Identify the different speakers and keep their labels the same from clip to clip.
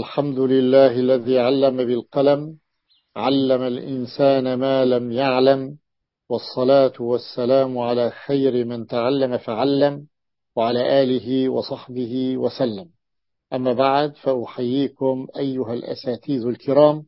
Speaker 1: الحمد لله الذي علم بالقلم علم الإنسان ما لم يعلم والصلاة والسلام على خير من تعلم فعلم وعلى آله وصحبه وسلم. أما بعد فأحييكم أيها الأساتيذ الكرام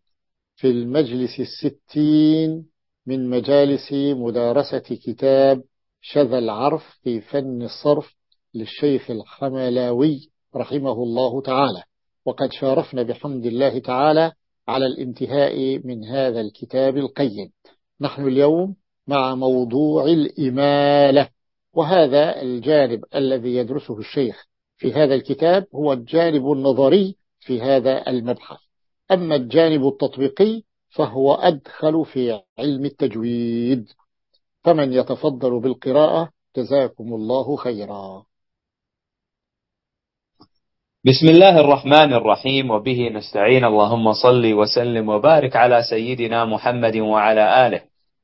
Speaker 1: في المجلس الستين من مجالس مدارسة كتاب شذا العرف في فن الصرف للشيخ الحملاوي رحمه الله تعالى. وقد شارفنا بحمد الله تعالى على الانتهاء من هذا الكتاب القيم. نحن اليوم مع موضوع الإمالة وهذا الجانب الذي يدرسه الشيخ في هذا الكتاب هو الجانب النظري في هذا المبحث. أما الجانب التطبيقي فهو أدخل في علم التجويد. فمن يتفضل بالقراءة جزاكم الله خيرا.
Speaker 2: بسم الله الرحمن الرحيم وبه نستعين. اللهم صل وسلم وبارك على سيدنا محمد وعلى آله.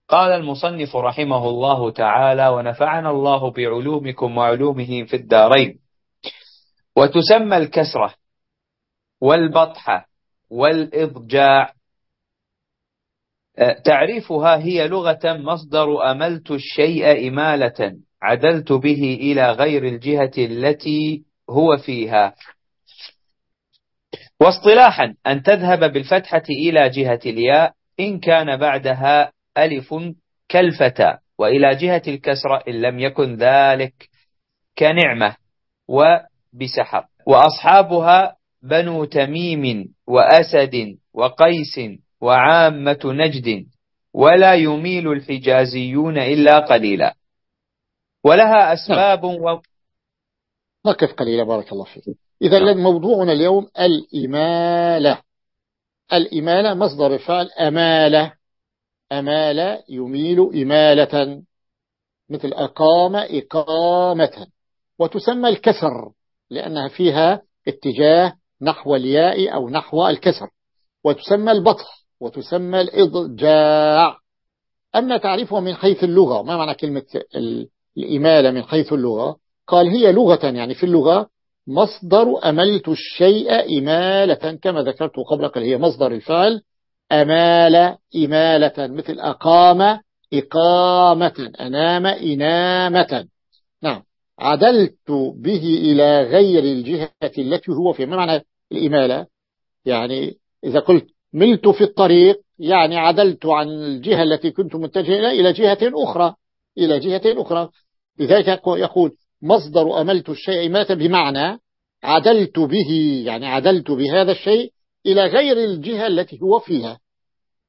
Speaker 2: قال المصنف رحمه الله تعالى ونفعنا الله بعلومكم وعلومه في الدارين. وتسمى الكسرة والبطحة والإضجاع. تعريفها هي لغة مصدر أملت الشيء إمالة عدلت به إلى غير الجهة التي هو فيها. واصطلاحا أن تذهب بالفتحة إلى جهة الياء إن كان بعدها ألف كالفتى وإلى جهة الكسرة إن لم يكن ذلك كنعمة وبسحر. وأصحابها بنو تميم وأسد وقيس وعامة نجد ولا يميل الحجازيون إلا قليلا. ولها أسباب و...
Speaker 1: نقف قليلا بارك الله فيك. إذا نعم. موضوعنا اليوم الإمالة. الإمالة مصدر فعل أمالة. أمال يميل إمالة. مثل أقام إقامة. وتسمى الكسر لأنها فيها اتجاه نحو الياء أو نحو الكسر. وتسمى البطح وتسمى الإضجاع. أما تعرفها من حيث اللغة ما معنى كلمة الإمالة من حيث اللغة؟ قال هي لغة يعني في اللغة مصدر أملت الشيء إمالة كما ذكرت قبل قال هي مصدر الفعل أمال إمالة مثل أقام إقامة أنام إنامة. نعم. عدلت به إلى غير الجهة التي هو فيها ما معنى الإمالة؟ يعني إذا قلت ملت في الطريق يعني عدلت عن الجهة التي كنت متجه إلى جهة أخرى إلى جهة أخرى. لذلك يقول مصدر أملت الشيء مات بمعنى عدلت به يعني عدلت بهذا الشيء إلى غير الجهة التي هو فيها.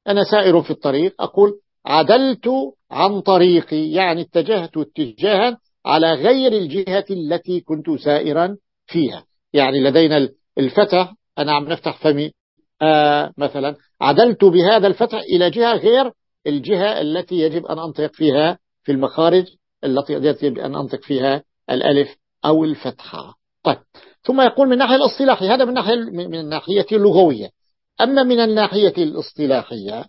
Speaker 1: أنا سائر في الطريق أقول عدلت عن طريقي يعني اتجهت اتجاها على غير الجهة التي كنت سائرا فيها. يعني لدينا الفتح أنا عم نفتح فمي آه مثلا عدلت بهذا الفتح إلى جهة غير الجهة التي يجب أن أنطق فيها في المخارج التي يجب أن أنطق فيها الألف أو الفتحة. طيب. ثم يقول من الناحية الاصطلاحية هذا من الناحية من الناحية اللغوية. أما من الناحية الاصطلاحية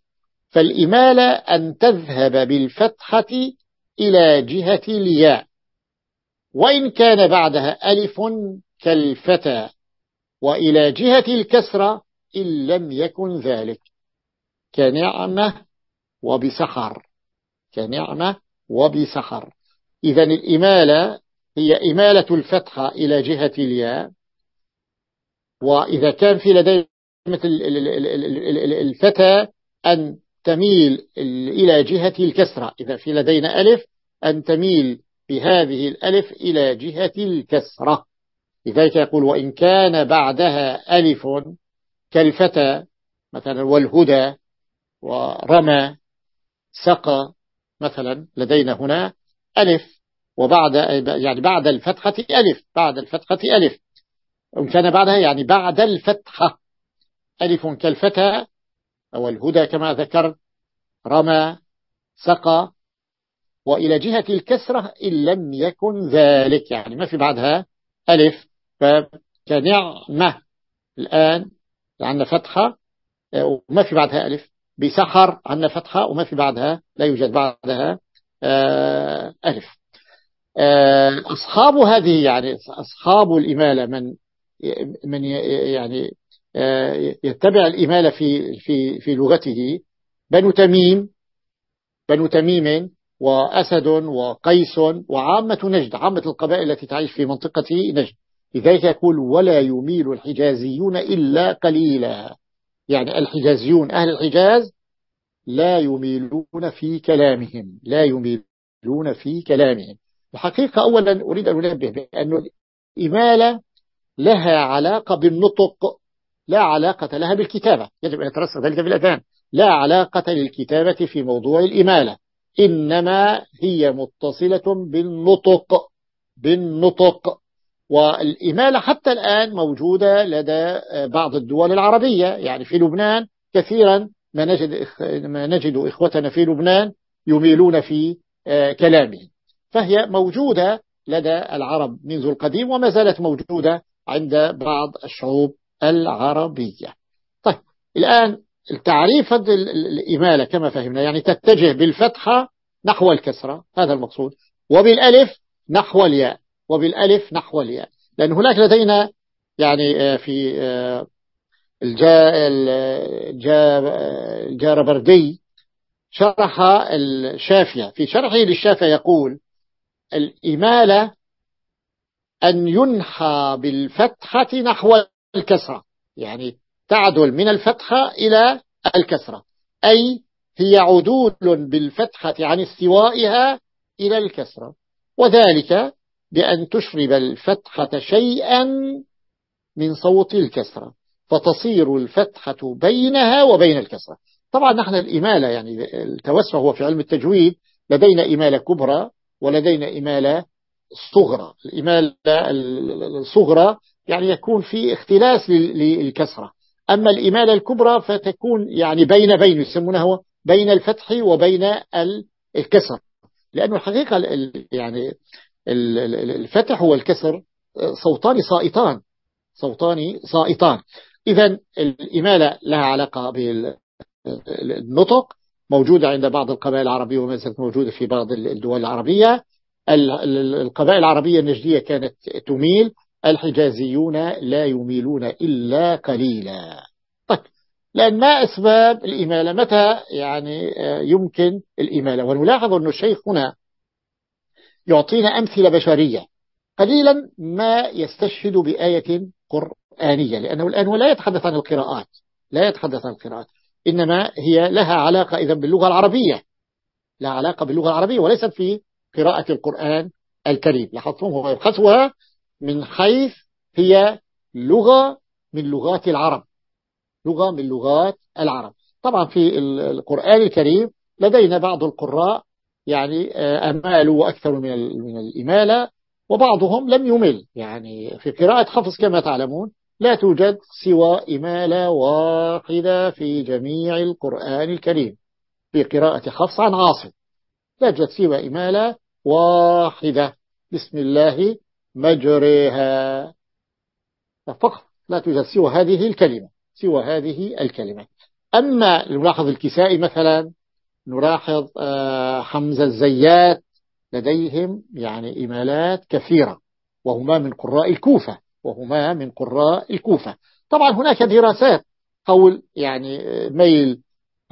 Speaker 1: فالإمالة أن تذهب بالفتحة إلى جهة الياء. وإن كان بعدها ألف كالفتى وإلى جهة الكسرة إن لم يكن ذلك. كنعمة وبسحر. كنعمة وبسحر. إذا الإمالة هي إمالة الفتحة إلى جهة الياء. وإذا كان في لدي مثل الفتى أن تميل إلى جهة الكسرة. إذا في لدينا ألف أن تميل بهذه الألف إلى جهة الكسرة. لذلك يقول وإن كان بعدها ألف كالفتى مثلا والهدى ورمى سقى مثلا لدينا هنا ألف. وبعد يعني بعد الفتحة ألف بعد الفتحة ألف. وإن كان بعدها يعني بعد الفتحة. ألف كالفتى أو الهدى كما ذكرت رمى سقى. وإلى جهة الكسرة إن لم يكن ذلك. يعني ما في بعدها ألف. فكنعمة الآن عندنا فتحة وما في بعدها ألف. بسحر عندنا فتحة وما في بعدها لا يوجد بعدها آه، ألف. أصحاب هذه يعني أصحاب الإمالة من من يعني آه، يتبع الإمالة في, في, في لغته بنو تميم بنو تميم وأسد وقيس وعامة نجد عامة القبائل التي تعيش في منطقة نجد. لذلك يقول ولا يميل الحجازيون إلا قليلا. يعني الحجازيون أهل الحجاز لا يميلون في كلامهم لا يميلون في كلامهم. الحقيقة أولا أريد أن أنبه بأن الإمالة لها علاقة بالنطق لا علاقة لها بالكتابة. يجب أن يترسخ ذلك في الأذان لا علاقة للكتابة في موضوع الإمالة إنما هي متصلة بالنطق بالنطق. والإمالة حتى الآن موجودة لدى بعض الدول العربية يعني في لبنان كثيرا. ما نجد, ما نجد إخوتنا في لبنان يميلون في آه، كلامهم. فهي موجودة لدى العرب منذ القديم وما زالت موجودة عند بعض الشعوب العربية. طيب الآن التعريف الإمالة كما فهمنا يعني تتجه بالفتحة نحو الكسرة هذا المقصود وبالألف نحو الياء وبالألف نحو الياء. لأن هناك لدينا يعني آه، في آه، الجاربردي شرح الشافية في شرحه للشافية يقول الإمالة أن ينحى بالفتحة نحو الكسرة. يعني تعدل من الفتحة إلى الكسرة. أي هي عدول بالفتحة عن استوائها إلى الكسرة. وذلك بأن تشرب الفتحة شيئا من صوت الكسرة. فتصير الفتحة بينها وبين الكسرة. طبعا نحن الإمالة يعني التوسع هو في علم التجويد لدينا إمالة كبرى ولدينا إمالة صغرى. الإمالة الصغرى يعني يكون في اختلاس للكسرة. أما الإمالة الكبرى فتكون يعني بين بين يسمونها بين الفتح وبين الكسر. لأنه الحقيقة يعني الفتح والكسر صوتان صائتان صوتان صائتان إذا الإمالة لها علاقة بالنطق موجودة عند بعض القبائل العربية وما زالت موجودة في بعض الدول العربية. القبائل العربية النجدية كانت تميل الحجازيون لا يميلون إلا قليلا. طيب لأن ما أسباب الإمالة متى يعني يمكن الإمالة ونلاحظ أن الشيخ هنا يعطينا أمثلة بشرية. قليلا ما يستشهد بآية قرآنية لأنه الآن لا يتحدث عن القراءات لا يتحدث عن القراءات. إنما هي لها علاقة إذا باللغة العربية. لها علاقة باللغة العربية وليست في قراءة القرآن الكريم. لاحظتم؟ هو يبحثها من حيث هي لغة من لغات العرب. لغة من لغات العرب. طبعا في القرآن الكريم لدينا بعض القراء يعني آه، أمالوا أكثر من من الإمالة وبعضهم لم يمل. يعني في قراءة حفظ كما تعلمون لا توجد سوى إمالة واحدة في جميع القرآن الكريم. في قراءة حفص عن عاصم. لا يوجد سوى إمالة واحدة. بسم الله مجريها. فقط لا توجد سوى هذه الكلمة. سوى هذه الكلمة. أما نلاحظ الكسائي مثلا نلاحظ آه، حمزة الزيات لديهم يعني إمالات كثيرة وهما من قراء الكوفة. وهما من قراء الكوفة. طبعا هناك دراسات قول يعني آه، ميل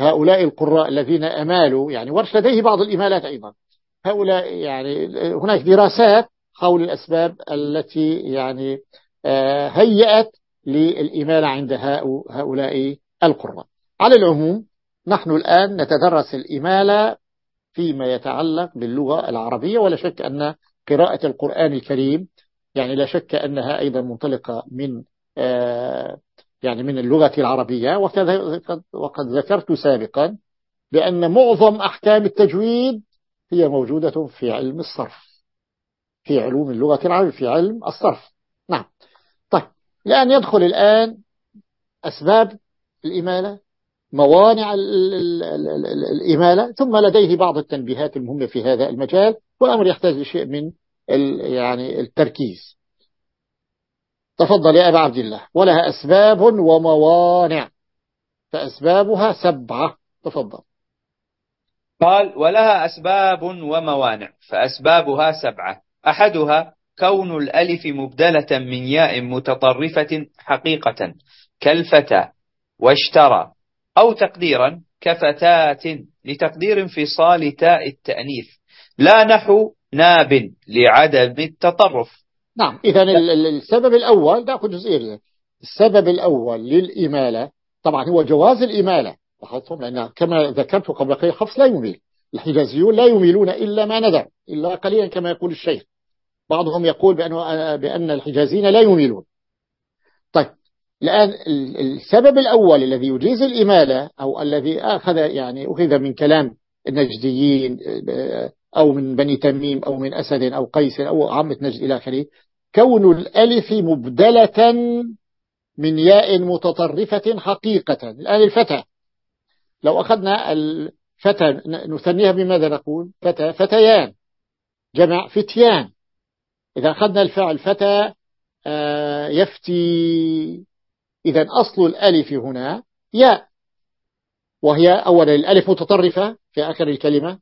Speaker 1: هؤلاء القراء الذين أمالوا يعني ورش لديه بعض الإمالات أيضا. هؤلاء يعني آه، هناك دراسات حول الأسباب التي يعني هيأت للإمالة عند هؤلاء القراء. على العموم نحن الآن نتدرس الإمالة فيما يتعلق باللغة العربية ولا شك أن قراءة القرآن الكريم يعني لا شك أنها أيضا منطلقة من آه، يعني من اللغة العربية. وقد ذكرت سابقا بأن معظم أحكام التجويد هي موجودة في علم الصرف في علوم اللغة العربية في علم الصرف. نعم. طيب الآن يدخل الآن أسباب الإمالة موانع الإمالة ثم لديه بعض التنبيهات المهمة في هذا المجال والأمر يحتاج لشيء من يعني التركيز. تفضل يا أبا عبد الله. ولها أسباب وموانع. فأسبابها سبعة. تفضل.
Speaker 2: قال ولها أسباب وموانع. فأسبابها سبعة. أحدها كون الألف مبدلة من ياء متطرفة حقيقة كالفتى واشترى أو تقديرا كفتاة لتقدير انفصال تاء التأنيث. لا نحو ناب لعدم التطرف.
Speaker 1: نعم إذا السبب الأول نأخذ جزئية السبب الأول للإمالة طبعا هو جواز الإمالة لاحظتم؟ لأن كما ذكرت قبل قليل حفص لا يميل. الحجازيون لا يميلون إلا ما ندع إلا قليلا كما يقول الشيخ. بعضهم يقول بأنه بأن الحجازين لا يميلون. طيب الآن السبب الأول الذي يجيز الإمالة أو الذي أخذ يعني أخذ من كلام النجديين أو من بني تميم أو من أسد أو قيس أو عامة نجد إلى آخره. كون الألف مبدلة من ياء متطرفة حقيقة. الآن الفتى. لو أخذنا الفتى نثنيها بماذا نقول؟ فتى فتيان. جمع فتيان. إذا أخذنا الفعل فتى آه، يفتي. إذا أصل الألف هنا ياء. وهي أولا الألف متطرفة في آخر الكلمة.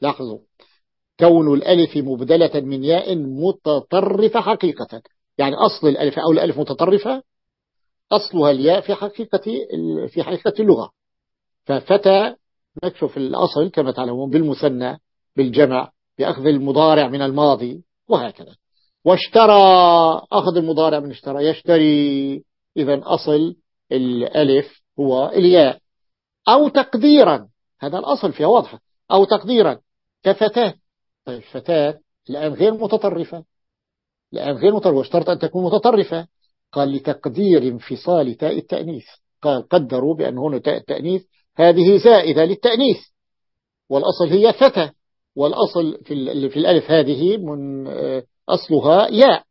Speaker 1: لاحظوا. كون الألف مبدلة من ياء متطرفة حقيقة. يعني أصل الألف أو الألف متطرفة أصلها الياء في حقيقة في حقيقة اللغة. ففتى نكشف الأصل كما تعلمون بالمثنى بالجمع بأخذ المضارع من الماضي وهكذا. واشترى أخذ المضارع من اشترى يشتري. إذا أصل الألف هو الياء. أو تقديرا هذا الأصل فيها واضحة. أو تقديرا كفتاة. طيب فتاة الآن غير متطرفة الآن غير متطرفة واشترط أن تكون متطرفة قال لتقدير انفصال تاء التأنيث. قال قدروا بأن هنا تاء التأنيث هذه زائدة للتأنيث. والأصل هي فتى والأصل في, في الألف هذه من آه، أصلها ياء.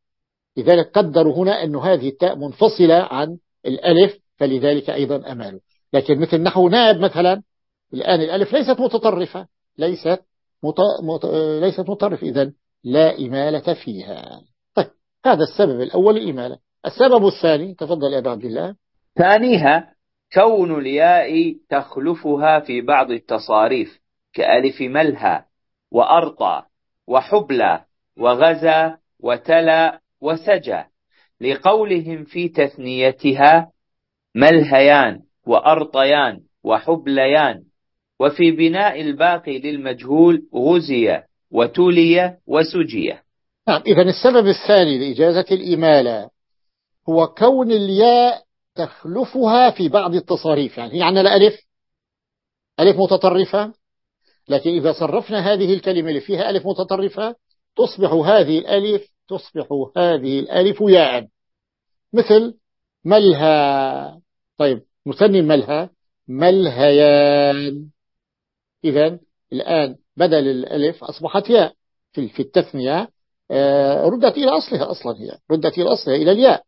Speaker 1: لذلك قدروا هنا أن هذه التاء منفصلة عن الألف فلذلك أيضا أمالوا لكن مثل نحو ناب مثلا الآن الألف ليست متطرفة ليست مت... مت... ليست متطرفة إذن لا إمالة فيها. طيب هذا السبب الأول الإمالة السبب الثاني تفضل يا عبد الله.
Speaker 2: ثانيها كون الياء تخلفها في بعض التصاريف كألف ملهى وأرطى وحبلى وغزى وتلا وسجى لقولهم في تثنيتها ملهيان وأرطيان وحبليان. وفي بناء الباقي للمجهول غزي وتولي وسجي.
Speaker 1: نعم إذا السبب الثاني لإجازة الإمالة هو كون الياء تخلفها في بعض التصاريف. يعني يعني الألف ألف متطرفة لكن إذا صرفنا هذه الكلمة اللي فيها ألف متطرفة تصبح هذه الألف تصبح هذه الألف ياء. مثل ملها. طيب مثني ملها ملهيان. إذا الآن بدل الألف أصبحت ياء في التثنية آه، ردت إلى أصلها أصلا هي. ردت إلى أصلها إلى الياء.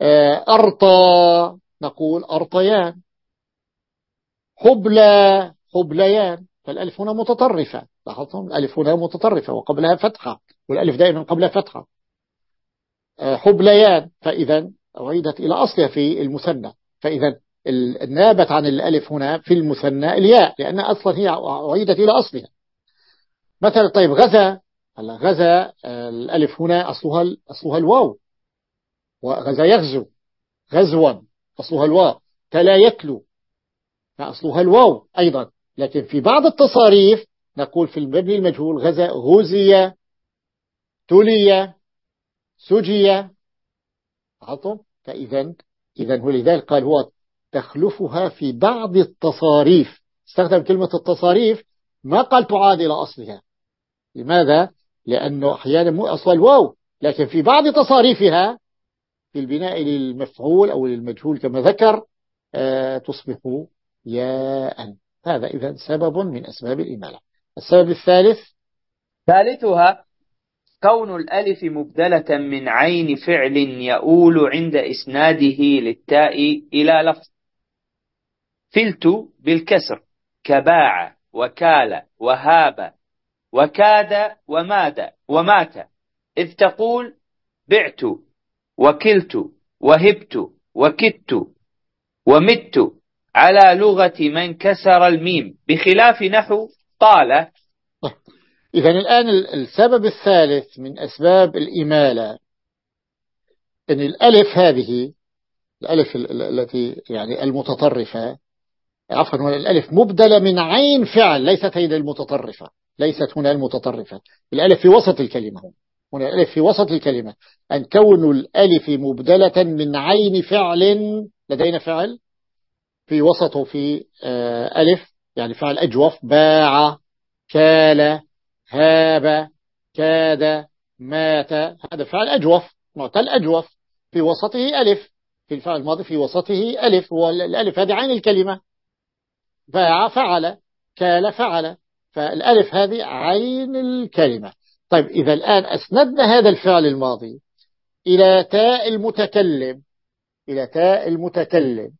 Speaker 1: آه، أرطى نقول أرطيان. حبلى حبليان. فالألف هنا متطرفة. لاحظتم؟ الألف هنا متطرفة وقبلها فتحة والألف دائما قبلها فتحة. آه، حبليان. فإذا عيدت إلى أصلها في المثنى. فإذا النابت عن الألف هنا في المثنى الياء لأن أصلا هي عيدت إلى أصلها. مثلا طيب غزا هلا غزا آه، الألف هنا أصلها أصلها الواو. وغزا يغزو غزوا أصلها الواو. تلا يتلو فأصلها الواو أيضا. لكن في بعض التصاريف نقول في المبني المجهول غزا غزي تلي سجي. عطم فإذا إذا هو لذلك قال هو تخلفها في بعض التصاريف. استخدم كلمة التصاريف ما قال تعاد إلى أصلها. لماذا؟ لأنه أحيانا مو أصل الواو لكن في بعض تصاريفها في البناء للمفعول أو للمجهول كما ذكر آه تصبح ياء. هذا إذا سبب من أسباب الإمالة. السبب الثالث؟
Speaker 2: ثالثها كون الألف مبدلة من عين فعل يؤول عند إسناده للتاء إلى لفظ. فلت بالكسر كباع وكال وهاب وكاد وماد ومات إذ تقول بعت وكلت وهبت وكدت ومت على لغة من كسر الميم. بخلاف نحو طال.
Speaker 1: إذا الآن السبب الثالث من أسباب الإمالة. أن الألف هذه الألف التي يعني المتطرفة عفوا الألف مبدلة من عين فعل ليست هي المتطرفة ليست هنا المتطرفة. الألف في وسط الكلمة هنا الألف في وسط الكلمة. أن كون الألف مبدلة من عين فعل لدينا فعل؟ في وسطه في آه، ألف يعني فعل أجوف باع كال هاب كاد مات. هذا فعل أجوف معتل أجوف. في وسطه ألف في الفعل الماضي في وسطه ألف. والألف هذه عين الكلمة. باع فعل كال فعل. فالألف هذه عين الكلمة. طيب إذا الآن أسندنا هذا الفعل الماضي إلى تاء المتكلم. إلى تاء المتكلم.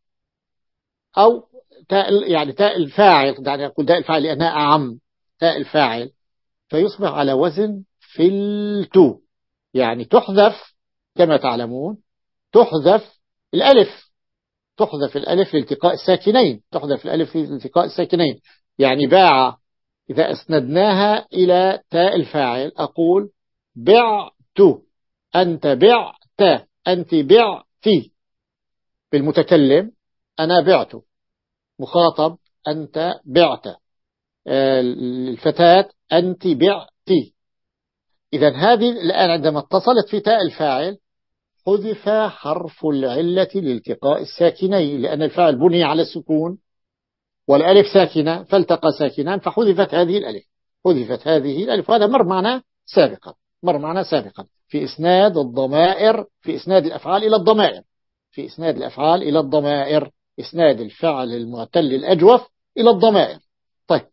Speaker 1: أو تاء يعني تاء الفاعل. يعني أقول تاء الفاعل لأنها أعم. تاء الفاعل. فيصبح على وزن فلتو. يعني تحذف كما تعلمون تحذف الألف. تحذف الألف لالتقاء الساكنين تحذف الألف لالتقاء الساكنين. يعني باع إذا أسندناها إلى تاء الفاعل أقول بعت أنت بعت أنت بعتي بالمتكلم أنا بعت. مخاطب أنت بعت. الفتاة أنت بعتي إذا هذه الآن عندما اتصلت في تاء الفاعل حذف حرف العلة لالتقاء الساكنين لأن الفاعل بني على السكون والألف ساكنة فالتقى ساكنان فحذفت هذه الألف. حذفت هذه الألف وهذا مر معنا سابقا مر معنا سابقا. في إسناد الضمائر في إسناد الأفعال إلى الضمائر. في إسناد الأفعال إلى الضمائر إسناد الفعل المعتل الأجوف إلى الضمائر. طيب.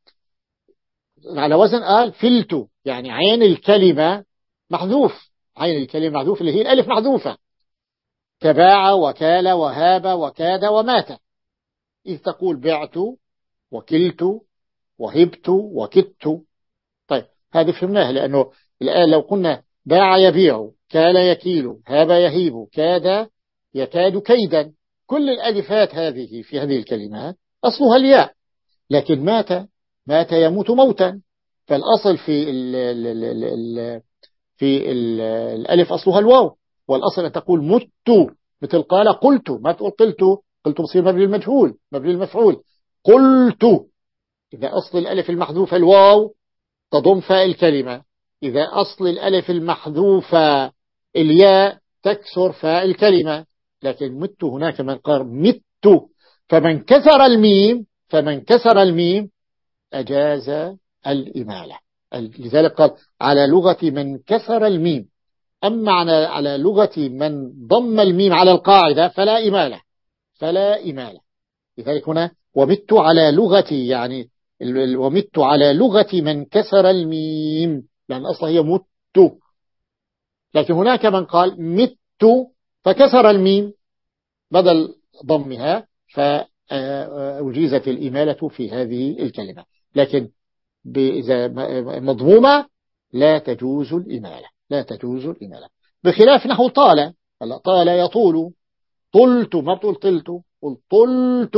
Speaker 1: على وزن قال فلت يعني عين الكلمة محذوف. عين الكلمة محذوف اللي هي الألف محذوفة كباع وكال وهاب وكاد ومات. إذ تقول بعت وكلت وهبت وكدت. طيب هذه فهمناها لأنه الآن لو قلنا باع يبيع كال يكيل هاب يهيب كاد يكاد كيدا. كل الألفات هذه في هذه الكلمات أصلها الياء. لكن مات مات يموت موتا. فالأصل في ال ال ال ال في ال الألف أصلها الواو والأصل أن تقول مت مثل قال قلت ما تقول قلت قلت بصير مبني المجهول مبني المفعول قلت إذا أصل الألف المحذوفة الواو تضم فاء الكلمة. إذا أصل الألف المحذوفة الياء تكسر فاء الكلمة. لكن مت هناك من قال مت. فمن كسر الميم فمن كسر الميم أجاز الإمالة. لذلك قال على لغة من كسر الميم. أما على لغة من ضم الميم على القاعدة فلا إمالة. فلا إمالة. لذلك هنا ومت على لغتي يعني ومت على لغة من كسر الميم. لأن أصلا هي مت. لكن هناك من قال مت فكسر الميم بدل ضمها فأجيزت الإمالة في هذه الكلمة. لكن مضمومة لا تجوز الإمالة لا تجوز الإمالة. بخلاف نحو طال طال يطول. طلت ما بتقول طلت؟ قل طلت.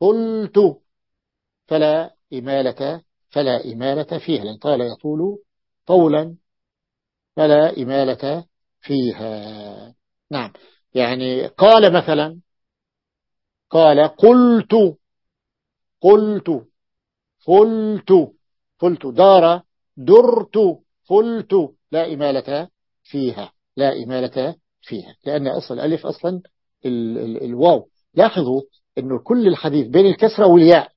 Speaker 1: طلت. فلا إمالة فلا إمالة فيها لأن طال يطول طولا. فلا إمالة فيها. نعم. يعني قال مثلا قال قلت قلت. فلت فلت دار درت فلت لا إمالة فيها لا إمالة فيها لأن أصل الألف أصلا ال ال الواو. لاحظوا أنه كل الحديث بين الكسرة والياء.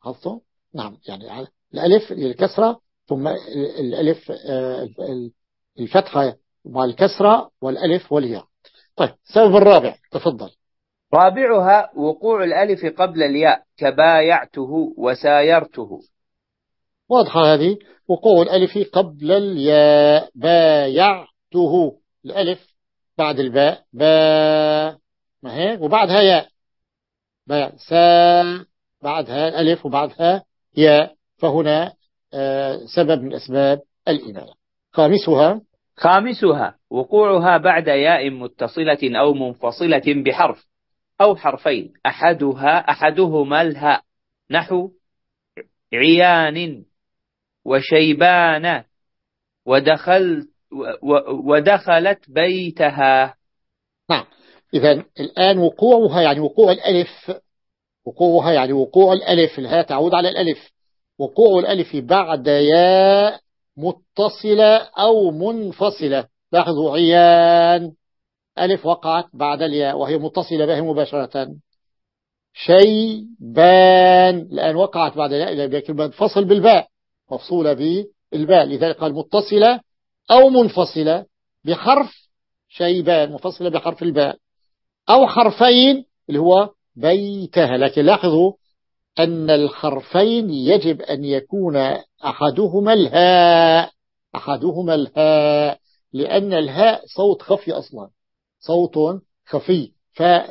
Speaker 1: حفظوا نعم يعني الألف الكسرة ثم الألف الفتحة مع الكسرة والألف والياء. طيب السبب الرابع تفضل.
Speaker 2: رابعها وقوع الألف قبل الياء كبايعته وسايرته.
Speaker 1: واضحة هذه؟ وقوع الألف قبل الياء بايعته. الألف بعد الباء باء ما هي؟ وبعدها ياء. باء سا بعدها الألف وبعدها ياء. فهنا آه، سبب من أسباب الإمالة خامسها؟
Speaker 2: خامسها وقوعها بعد ياء متصلة أو منفصلة بحرف. أو حرفين. أحدها أحدهما الهاء نحو عيان وشيبان ودخلت ودخلت بيتها.
Speaker 1: نعم. إذا الآن وقوعها يعني وقوع الألف. وقوعها يعني وقوع الألف. الهاء تعود على الألف. وقوع الألف بعد ياء متصلة أو منفصلة. لاحظوا عيان. ألف وقعت بعد الياء وهي متصلة به مباشرة. شيبان الآن وقعت بعد الياء لكن فصل بالباء مفصولة بالباء. لذلك قال متصلة أو منفصلة بحرف شيبان مفصلة بحرف الباء. أو حرفين اللي هو بيتها لكن لاحظوا أن الحرفين يجب أن يكون أحدهما الهاء أحدهما الهاء لأن الهاء صوت خفي أصلا. صوت خفي.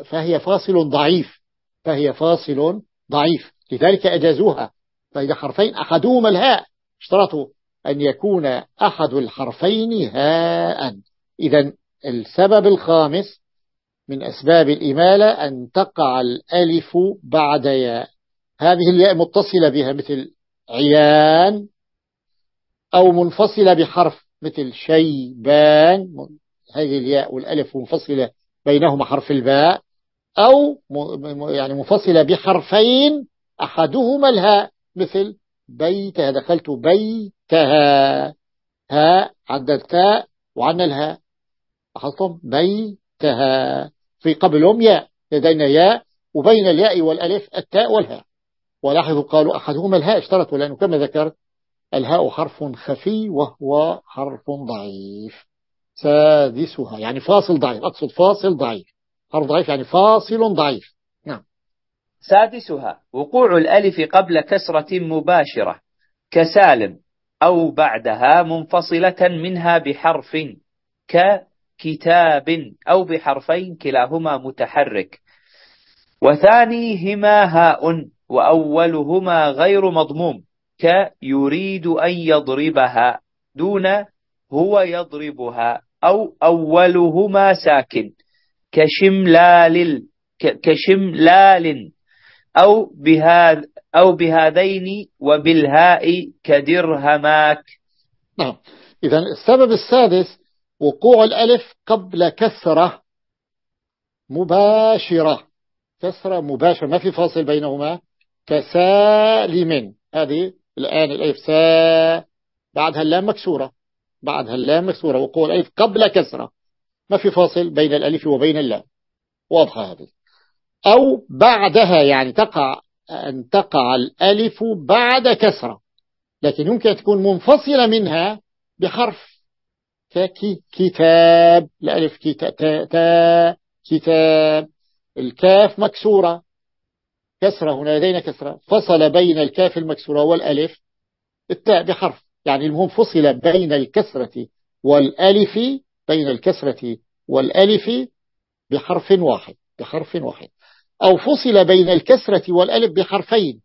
Speaker 1: فهي فاصل ضعيف. فهي فاصل ضعيف. لذلك أجازوها. فإذا حرفين أحدهما الهاء اشترطوا أن يكون أحد الحرفين هاء. إذا السبب الخامس من أسباب الإمالة أن تقع الألف بعد ياء. هذه الياء متصلة بها مثل عيان أو منفصلة بحرف مثل شيبان. هذه الياء والألف منفصلة بينهما حرف الباء أو يعني منفصلة بحرفين أحدهما الهاء مثل بيتها دخلت بيتها ها عندنا التاء وعندنا الهاء. لاحظتم؟ بيتها. في قبلهم ياء لدينا ياء وبين الياء والألف التاء والهاء. ولاحظوا قالوا أحدهما الهاء اشترطوا لأنه كما ذكرت الهاء حرف خفي وهو حرف ضعيف. سادسها يعني فاصل ضعيف أقصد فاصل ضعيف. حرف ضعيف يعني فاصل ضعيف. نعم.
Speaker 2: سادسها وقوع الألف قبل كسرة مباشرة كسالم أو بعدها منفصلة منها بحرف ككتاب أو بحرفين كلاهما متحرك. وثانيهما هاء وأولهما غير مضموم كيريد أن يضربها دون هو يضربها. أو أولهما ساكن. كشملال كشملال. أو بهذا أو بهذين وبالهاء كدرهماك.
Speaker 1: نعم. إذا السبب السادس وقوع الألف قبل كسرة مباشرة. كسرة مباشرة. ما في فاصل بينهما؟ كسالم. هذه الآن الألف سا بعدها اللام مكسورة. بعدها اللام مكسورة وقوع الألف قبل كسرة. ما في فاصل بين الألف وبين اللام. واضحة هذه. أو بعدها يعني تقع أن تقع الألف بعد كسرة. لكن يمكن أن تكون منفصلة منها بحرف كي كتاب. الألف كتاب كتاب. الكاف مكسورة. كسرة هنا لدينا كسرة. فصل بين الكاف المكسورة والألف. التاء بحرف يعني المنفصلة بين الكسرة والألف بين الكسرة والألف بحرف واحد بحرف واحد. أو فصل بين الكسرة والألف بحرفين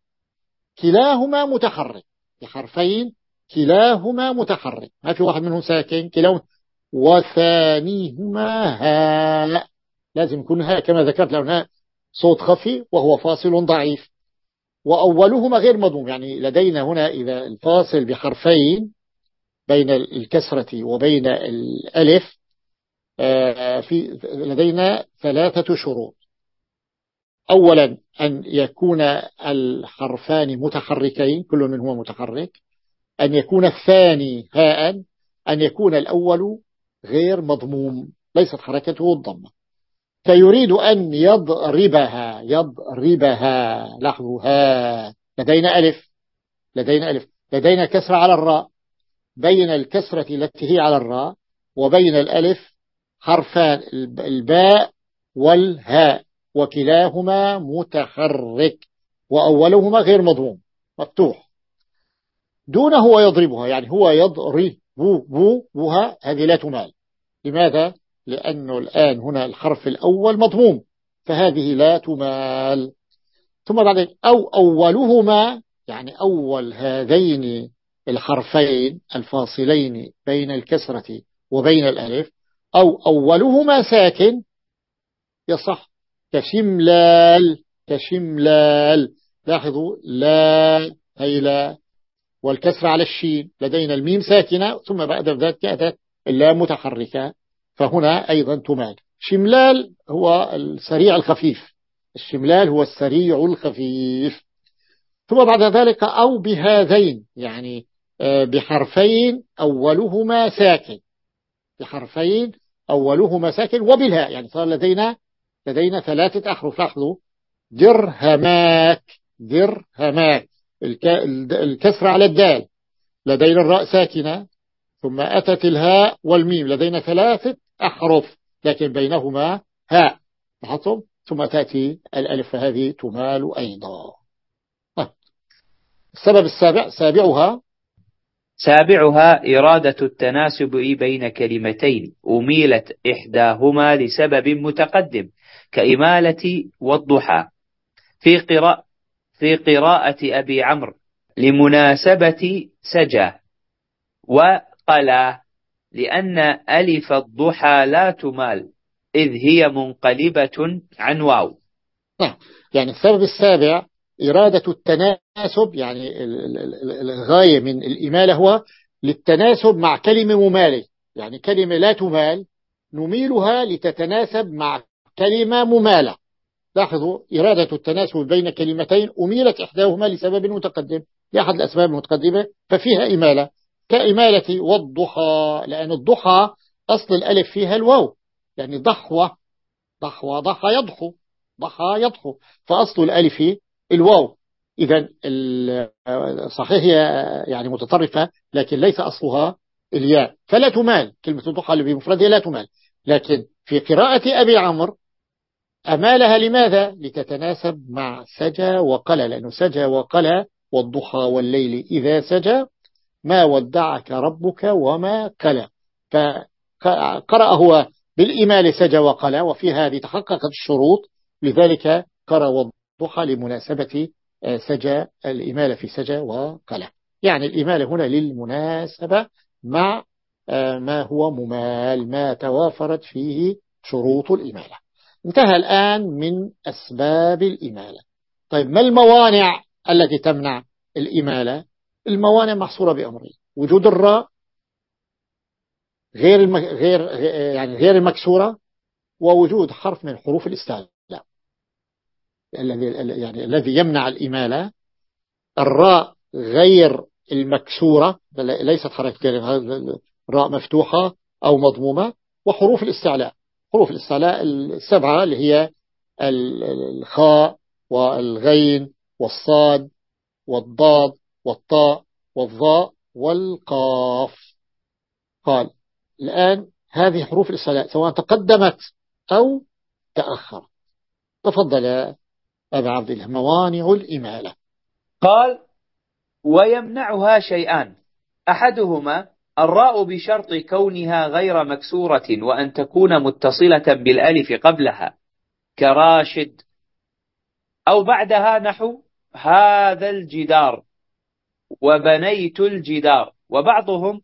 Speaker 1: كلاهما متحرك. بحرفين كلاهما متحرك. ما في واحد منهم ساكن كلاهما. وثانيهما هاء. لازم يكون هاء كما ذكرت لأنها صوت خفي وهو فاصل ضعيف. وأولهما غير مضموم. يعني لدينا هنا إذا الفاصل بحرفين بين الكسرة وبين الألف آه، في لدينا ثلاثة شروط. أولا أن يكون الحرفان متحركين كل منهما متحرك. أن يكون الثاني هاء أن يكون الأول غير مضموم ليست حركته الضمة. فيريد أن يضربها يضربها لاحظوا ها لدينا ألف. لدينا ألف. لدينا كسرة على الراء. بين الكسرة التي هي على الراء وبين الألف حرفان الباء والهاء. وكلاهما متحرك. وأولهما غير مضموم. مفتوح. دون هو يضربها. يعني هو يضرب بوها هذه لا تمال. لماذا؟ لأنه الآن هنا الحرف الأول مضموم فهذه لا تمال. ثم بعد أو أولهما يعني أول هذين الحرفين الفاصلين بين الكسرة وبين الألف أو أولهما ساكن يصح كشملال كشملال. لاحظوا لا هي لا. والكسر على الشين لدينا الميم ساكنة ثم بعد ذلك أتت اللام متحركة. فهنا أيضا تمال شملال هو السريع الخفيف. الشملال هو السريع الخفيف. ثم بعد ذلك أو بهذين يعني آه، بحرفين أولهما ساكن. بحرفين أولهما ساكن وبالهاء. يعني صار لدينا لدينا ثلاثة أحرف. لاحظوا. درهمات درهمات الكسر على الدال. لدينا الراء ساكنة ثم أتت الهاء والميم. لدينا ثلاثة أحرف لكن بينهما هاء. لاحظتم؟ ثم تأتي الألف فهذه تمال أيضا. طيب. السبب السابع سابعها.
Speaker 2: سابعها إرادة التناسب بين كلمتين أميلت إحداهما لسبب متقدم كإمالة والضحى. في قراءة في قراءة أبي عمرو لمناسبة سجى وقلا لأن ألف الضحى لا تمال إذ هي منقلبة عن واو.
Speaker 1: نعم. يعني السبب السابع إرادة التناسب يعني الغاية من الإمالة هو للتناسب مع كلمة ممالة. يعني كلمة لا تمال نميلها لتتناسب مع كلمة ممالة. لاحظوا إرادة التناسب بين كلمتين أميلت إحداهما لسبب متقدم. لأحد الأسباب المتقدمة ففيها إمالة. كإمالة والضحى لأن الضحى أصل الألف فيها الواو. يعني ضحوة ضحوة ضحى يضحو ضحى يضحو. فأصل الألف الواو. إذا صحيح هي يعني متطرفة لكن ليس أصلها الياء. فلا تمال. كلمة الضحى اللي بمفردها لا تمال. لكن في قراءة أبي عمرو أمالها لماذا؟ لتتناسب مع سجى وقلى لأنه سجى وقلى والضحى والليل إذا سجى ما ودعك ربك وما قلى فقرأ هو بالإمال سجى وقلى وفي هذه تحققت الشروط. لذلك قرأ والضحى لمناسبة آه، سجى الإمال في سجى وقلى يعني الإمال هنا للمناسبة مع آه، ما هو ممال ما توافرت فيه شروط الإمالة انتهى الآن من أسباب الإمالة طيب ما الموانع التي تمنع الإمالة الموانع محصورة بأمرين. وجود الراء غير غير يعني غير المكسورة ووجود حرف من حروف الاستعلاء الذي يعني الذي يمنع الإمالة الراء غير المكسورة ليست حركة الراء مفتوحة أو مضمومة وحروف الاستعلاء. حروف الاستعلاء السبعة اللي هي الخاء والغين والصاد والضاد والطاء والظاء والقاف. قال الآن هذه حروف الاستعلاء سواء تقدمت أو تأخر تفضل أبا عبد الله موانع الإمالة.
Speaker 2: قال ويمنعها شيئان. أحدهما الراء بشرط كونها غير مكسورة وأن تكون متصلة بالألف قبلها كراشد. أو بعدها نحو هذا الجدار. وبنيت الجدار. وبعضهم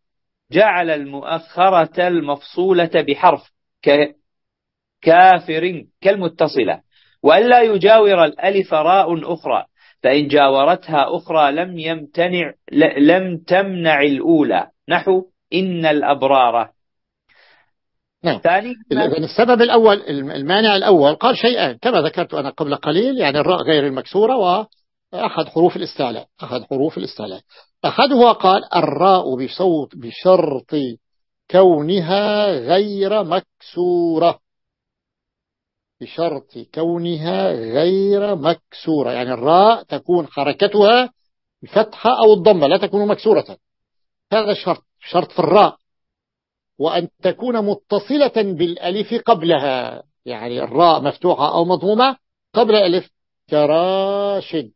Speaker 2: جعل المؤخرة المفصولة بحرف كافر كالمتصلة. وألا يجاور الألف راء أخرى فإن جاورتها أخرى لم يمتنع لم تمنع الأولى. نحو إن الأبرار.
Speaker 1: نعم. ثاني. السبب الأول المانع الأول قال شيئا كما ذكرت أنا قبل قليل يعني الراء غير المكسورة وأحد حروف الاستعلاء أحد حروف الاستعلاء. أحدها قال الراء بصوت بشرط كونها غير مكسورة. بشرط كونها غير مكسورة. يعني الراء تكون حركتها الفتحة أو الضمة لا تكون مكسورة. هذا شرط شرط في الراء. وأن تكون متصلة بالألف قبلها. يعني الراء مفتوحة أو مضمومة قبل الألف كراشد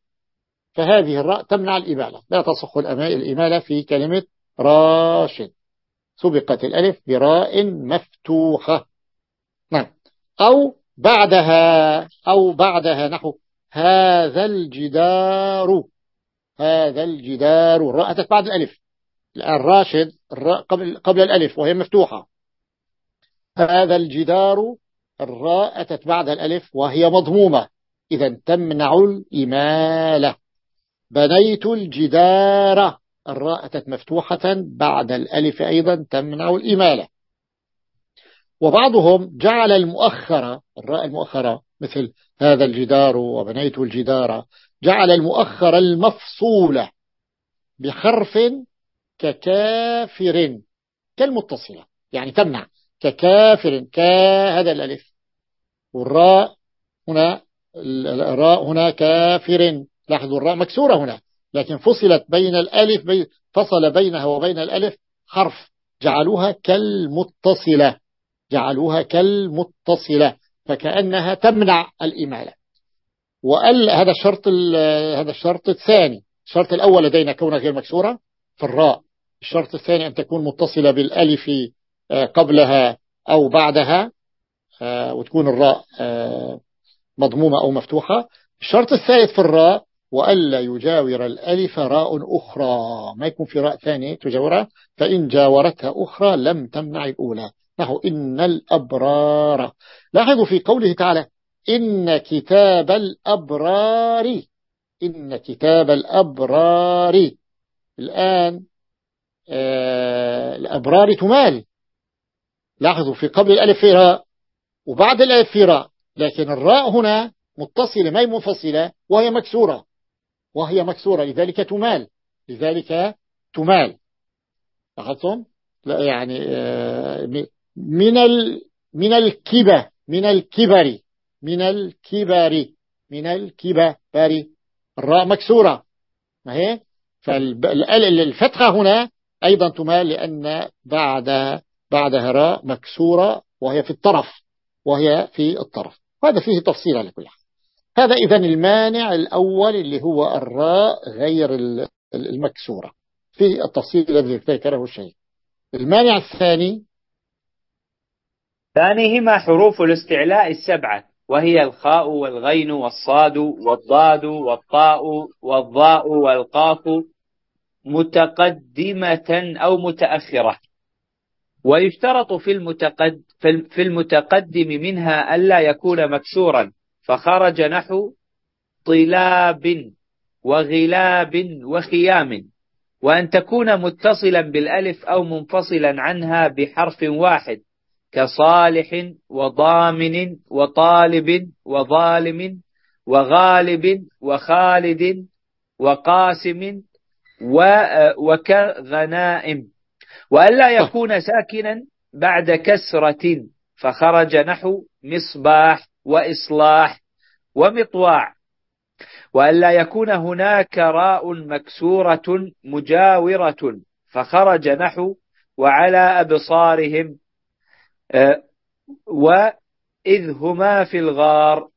Speaker 1: فهذه الراء تمنع الإمالة لا تصح الإمالة في كلمة راشد. سبقت الألف براء مفتوحة. نعم. أو بعدها أو بعدها نحو هذا الجدار هذا الجدار. الراء أتت بعد الألف. الراشد الراء قبل, قبل الألف وهي مفتوحة. هذا الجدار الراء أتت بعد الألف وهي مضمومة. إذا تمنع الإمالة. بنيت الجدار. الراء أتت مفتوحة بعد الألف أيضا تمنع الإمالة. وبعضهم جعل المؤخرة الراء المؤخرة مثل هذا الجدار وبنيت الجدار جعل المؤخرة المفصولة بحرف ككافر كالمتصلة يعني تمنع. ككافر كهذا الألف. والراء هنا الراء هنا كافر. لاحظوا الراء مكسورة هنا. لكن فصلت بين الألف بي فصل بينها وبين الألف حرف. جعلوها كالمتصلة. جعلوها كالمتصلة. فكأنها تمنع الإمالة. وقال هذا الشرط هذا الشرط الثاني. الشرط الأول لدينا كونها غير مكسورة في الراء. الشرط الثاني أن تكون متصلة بالألف آه، قبلها أو بعدها آه، وتكون الراء آه، مضمومة أو مفتوحة. الشرط الثالث في الراء وألا يجاور الألف راء أخرى. ما يكون في راء ثانية تجاورها؟ فإن جاورتها أخرى لم تمنع الأولى. نحو إن الأبرار. لاحظوا في قوله تعالى إن كتاب الأبرار. إن كتاب الأبرار. الآن آه الأبرار تمال. لاحظوا في قبل الألف في راء وبعد الألف في راء. لكن الراء هنا متصلة ما هي منفصلة؟ وهي مكسورة. وهي مكسورة لذلك تمال. لذلك تمال. لاحظتم لا يعني آه، من ال من الكبة من الكبر من الكبر من الكبر. الراء مكسورة. ما هي؟ فالفتحة هنا أيضا تمال لأن بعد بعدها راء مكسورة وهي في الطرف وهي في الطرف. وهذا فيه تفصيل على كل حال. هذا إذا المانع الأول اللي هو الراء غير المكسورة. في التفصيل الذي ذكره الشيء المانع الثاني؟
Speaker 2: ثانيهما حروف الاستعلاء السبعة وهي الخاء والغين والصاد والضاد والطاء والضاء والقاف متقدمة أو متأخرة. ويشترط في في المتقدم منها ألا يكون مكسورا. فخرج نحو طلاب وغلاب وخيام. وأن تكون متصلا بالألف أو منفصلا عنها بحرف واحد كصالح وضامن وطالب وظالم وغالب وخالد وقاسم وكغنائم. وألا يكون ساكنا بعد كسرة فخرج نحو مصباح. وإصلاح ومطواع. وألا يكون هناك راء مكسورة مجاورة فخرج نحو وعلى أبصارهم آه، وإذ هما في الغار.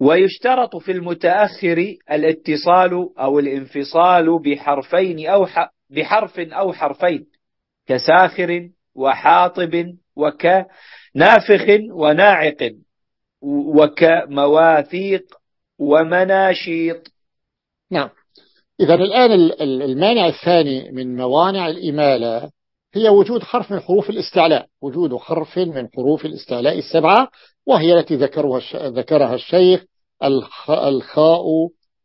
Speaker 2: ويشترط في المتأخر الاتصال أو الانفصال بحرفين أو بحرف أو حرفين كساخر وحاطب وكنافخ وناعق وكمواثيق ومناشيط.
Speaker 1: نعم. إذا الآن المانع الثاني من موانع الإمالة هي وجود حرف من حروف الاستعلاء وجود حرف من حروف الاستعلاء السبعة وهي التي ذكرها ذكرها الشيخ الخاء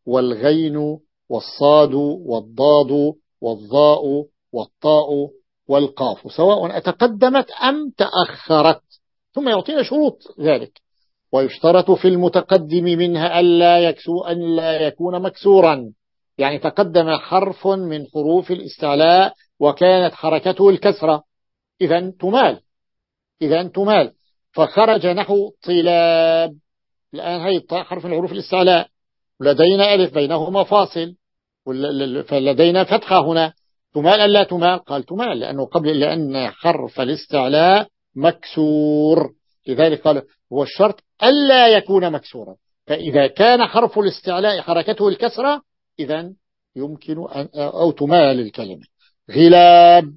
Speaker 1: والغين والصاد والضاد والضاء والطاء والقاف. سواء أتقدمت أم تأخرت. ثم يعطينا شروط ذلك. ويشترط في المتقدم منها ألا يكسو أن لا يكون مكسورا. يعني تقدم حرف من حروف الاستعلاء وكانت حركته الكسرة. إذا تمال. إذا تمال. فخرج نحو طلاب. الآن هي حرف من حروف الاستعلاء. ولدينا ألف بينهما فاصل. فلدينا فتحة هنا. تمال أم لا تمال؟ قال تمال لأنه قبل لأن حرف الاستعلاء مكسور. لذلك قال هو الشرط ألا يكون مكسورا. فإذا كان حرف الاستعلاء حركته الكسرة إذا يمكن أن أو تمال الكلمة. غلاب.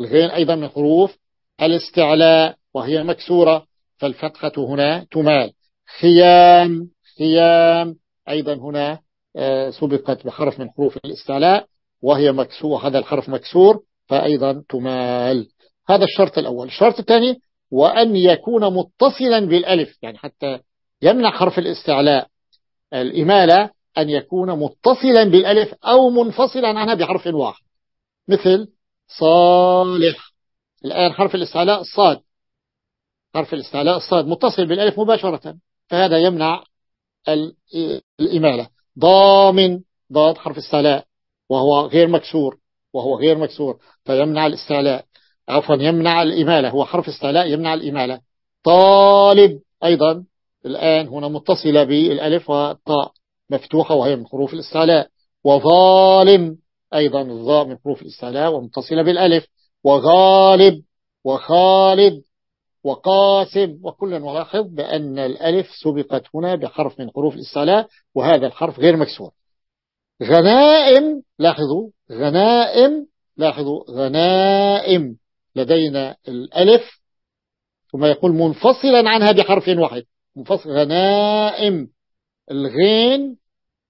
Speaker 1: الغين أيضا من حروف الاستعلاء وهي مكسورة فالفتحة هنا تمال. خيام. خيام أيضا هنا آه، سبقت بحرف من حروف الاستعلاء وهي مكسور هذا الحرف مكسور فأيضا تمال. هذا الشرط الأول. الشرط الثاني وأن يكون متصلا بالألف يعني حتى يمنع حرف الاستعلاء الإمالة أن يكون متصلا بالألف أو منفصلا عنها بحرف واحد. مثل صالح. الآن حرف الاستعلاء صاد. حرف الاستعلاء الصاد متصل بالألف مباشرة. فهذا يمنع الإمالة. ضامن. ضاد حرف استعلاء وهو غير مكسور. وهو غير مكسور. فيمنع الاستعلاء. عفوا يمنع الإمالة. هو حرف استعلاء يمنع الإمالة. طالب أيضا. الآن هنا متصلة بالألف والطاء. مفتوحة وهي من حروف الاستعلاء. وظالم أيضا. الظاء من حروف الاستعلاء ومتصلة بالألف. وغالب وخالد وقاسم. وكلا نلاحظ بأن الألف سبقت هنا بحرف من حروف الاستعلاء وهذا الحرف غير مكسور. غنائم لاحظوا. غنائم لاحظوا. غنائم. لدينا الألف ثم يقول منفصلا عنها بحرف واحد. منفصل غنائم الغين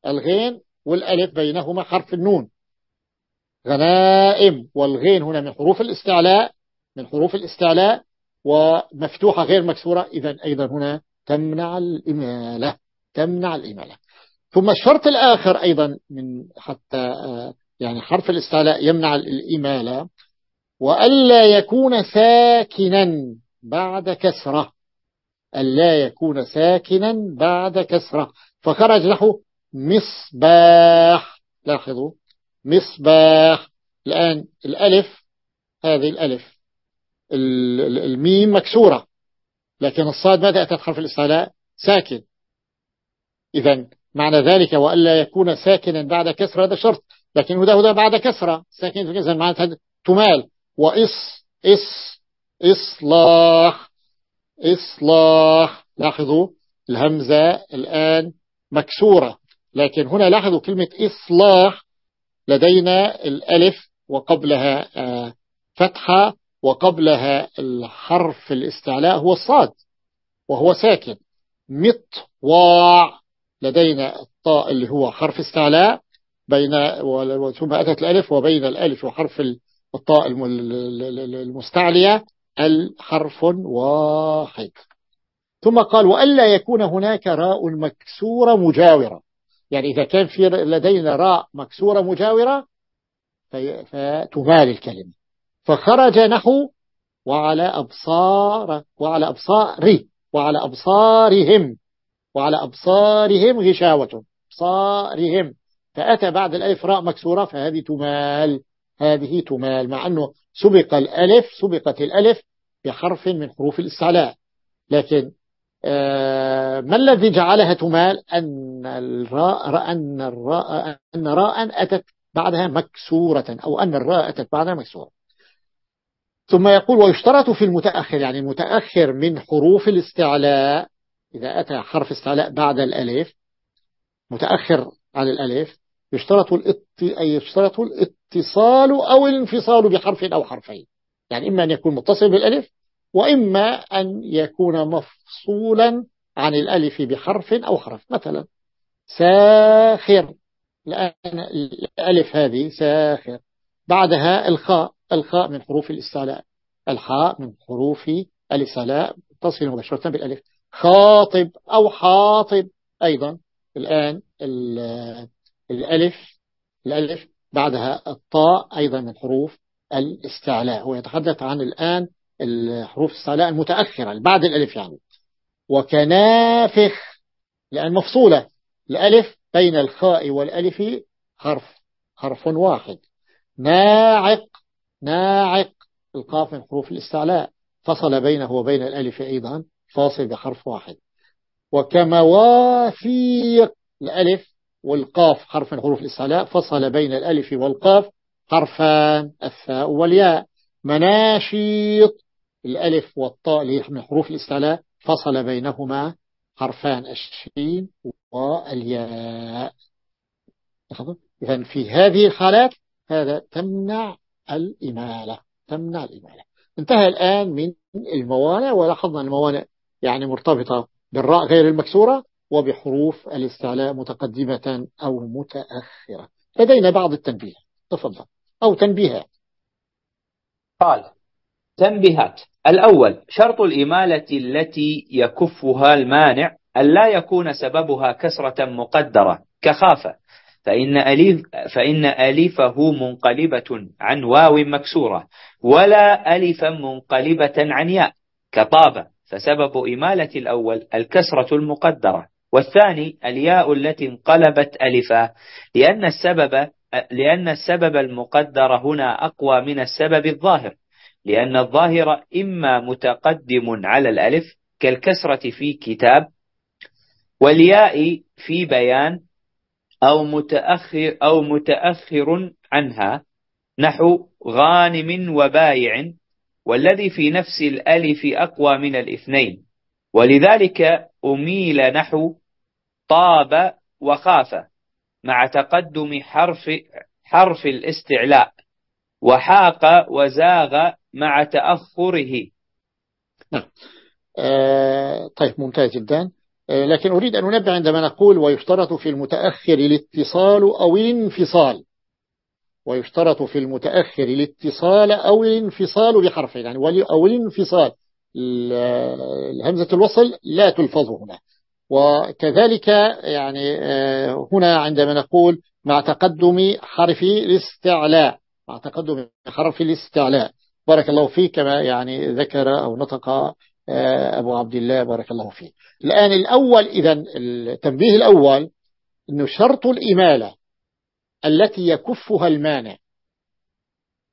Speaker 1: الغين والألف بينهما حرف النون. غنائم. والغين هنا من حروف الاستعلاء من حروف الاستعلاء ومفتوحة غير مكسورة. إذا أيضا هنا تمنع الإمالة. تمنع الإمالة. ثم الشرط الآخر أيضا من حتى آه، يعني حرف الاستعلاء يمنع الإمالة. وألا يكون ساكنا بعد كسرة. ألا يكون ساكنا بعد كسرة. فخرج له مصباح. لاحظوا. مصباح. الآن الألف هذه الألف. الميم مكسورة. لكن الصاد ماذا أتت حرف الاستعلاء ساكن. إذا معنى ذلك وألا يكون ساكنا بعد كسرة هذا شرط. لكن هدى هدى بعد كسرة. ساكن في كسرة معنى تمال. وإص إص إصلاح إصلاح. لاحظوا الهمزة الآن مكسورة لكن هنا لاحظوا كلمة إصلاح لدينا الألف وقبلها آه، فتحة وقبلها الحرف الاستعلاء هو الصاد وهو ساكن. مطواع لدينا الطاء اللي هو حرف استعلاء بين ثم أتت الألف وبين الألف وحرف الطاء المستعلية الحرف واحد. ثم قال وألا يكون هناك راء مكسورة مجاورة. يعني إذا كان في لدينا راء مكسورة مجاورة فتمال الكلمة. فخرج نحو وعلى أبصار وعلى أبصار وعلى أبصارهم. وعلى أبصارهم غشاوة. أبصارهم. فأتى بعد الألف راء مكسورة فهذه تمال. هذه تمال مع أنه سبق الألف سبقت الألف بحرف من حروف الاستعلاء. لكن آه، ما الذي جعلها تمال؟ أن الراء أن الراء أن راء أتت بعدها مكسورة أو أن الراء أتت بعدها مكسورة. ثم يقول ويشترط في المتأخر يعني المتأخر من حروف الاستعلاء إذا أتى حرف استعلاء بعد الألف متأخر على الألف يشترط أي يشترط الاتصال أو الانفصال بحرف أو حرفين. يعني إما أن يكون متصل بالألف وإما أن يكون مفصولا عن الألف بحرف أو حرف. مثلا ساخر الآن الألف هذه ساخر. بعدها الخاء الخاء من حروف الاستعلاء. الحاء من حروف الاستعلاء تصل مباشرة بالألف. خاطب أو حاطب أيضا. الآن الألف الألف بعدها الطاء أيضا من حروف الاستعلاء. هو يتحدث عن الآن الحروف الاستعلاء المتأخرة بعد الألف يعني. وكنافخ لأن مفصولة. الألف بين الخاء والألف حرف حرف واحد. ناعق ناعق القاف من حروف الاستعلاء. فصل بينه وبين الألف أيضا فاصل بحرف واحد. وكمواثيق الألف والقاف حرف من حروف الاستعلاء فصل بين الألف والقاف حرفان الثاء والياء. مناشيط الألف والطاء من حروف الاستعلاء فصل بينهما حرفان الشين والياء. إذا في هذه الحالات هذا تمنع الإمالة تمنع الإمالة. انتهى الآن من الموانع ولاحظنا الموانع يعني مرتبطة بالراء غير المكسورة. وبحروف الاستعلاء متقدمة أو متأخرة. لدينا بعض التنبيه تفضل. أو تنبيهات.
Speaker 2: قال تنبيهات. الأول شرط الإمالة التي يكفها المانع أن لا يكون سببها كسرة مقدرة كخافة. فإن, أليف فإن ألفه منقلبة عن واو مكسورة ولا ألفا منقلبة عن ياء كطاب فسبب إمالة الأول الكسرة المقدرة. والثاني الياء التي انقلبت ألفا لأن السبب لأن السبب المقدر هنا أقوى من السبب الظاهر لأن الظاهر إما متقدم على الألف كالكسرة في كتاب والياء في بيان أو متأخر أو متأخر عنها نحو غانم وبايع والذي في نفس الألف أقوى من الاثنين ولذلك أميل نحو طاب وخاف مع تقدم حرف حرف الاستعلاء وحاق وزاغ مع تأخره.
Speaker 1: نعم. آه طيب ممتاز جدا. آه لكن أريد أن أنبه عندما نقول ويشترط في المتأخر الاتصال أو الانفصال. ويشترط في المتأخر الاتصال أو الانفصال بحرف يعني أو الانفصال. الهمزة الوصل لا تلفظ هنا. وكذلك يعني آه، هنا عندما نقول مع تقدم حرف الاستعلاء مع تقدم حرف الاستعلاء. بارك الله فيك كما يعني ذكر أو نطق آه، أبو عبد الله بارك الله فيه الآن الأول إذا التنبيه الأول أنه شرط الإمالة التي يكفها المانع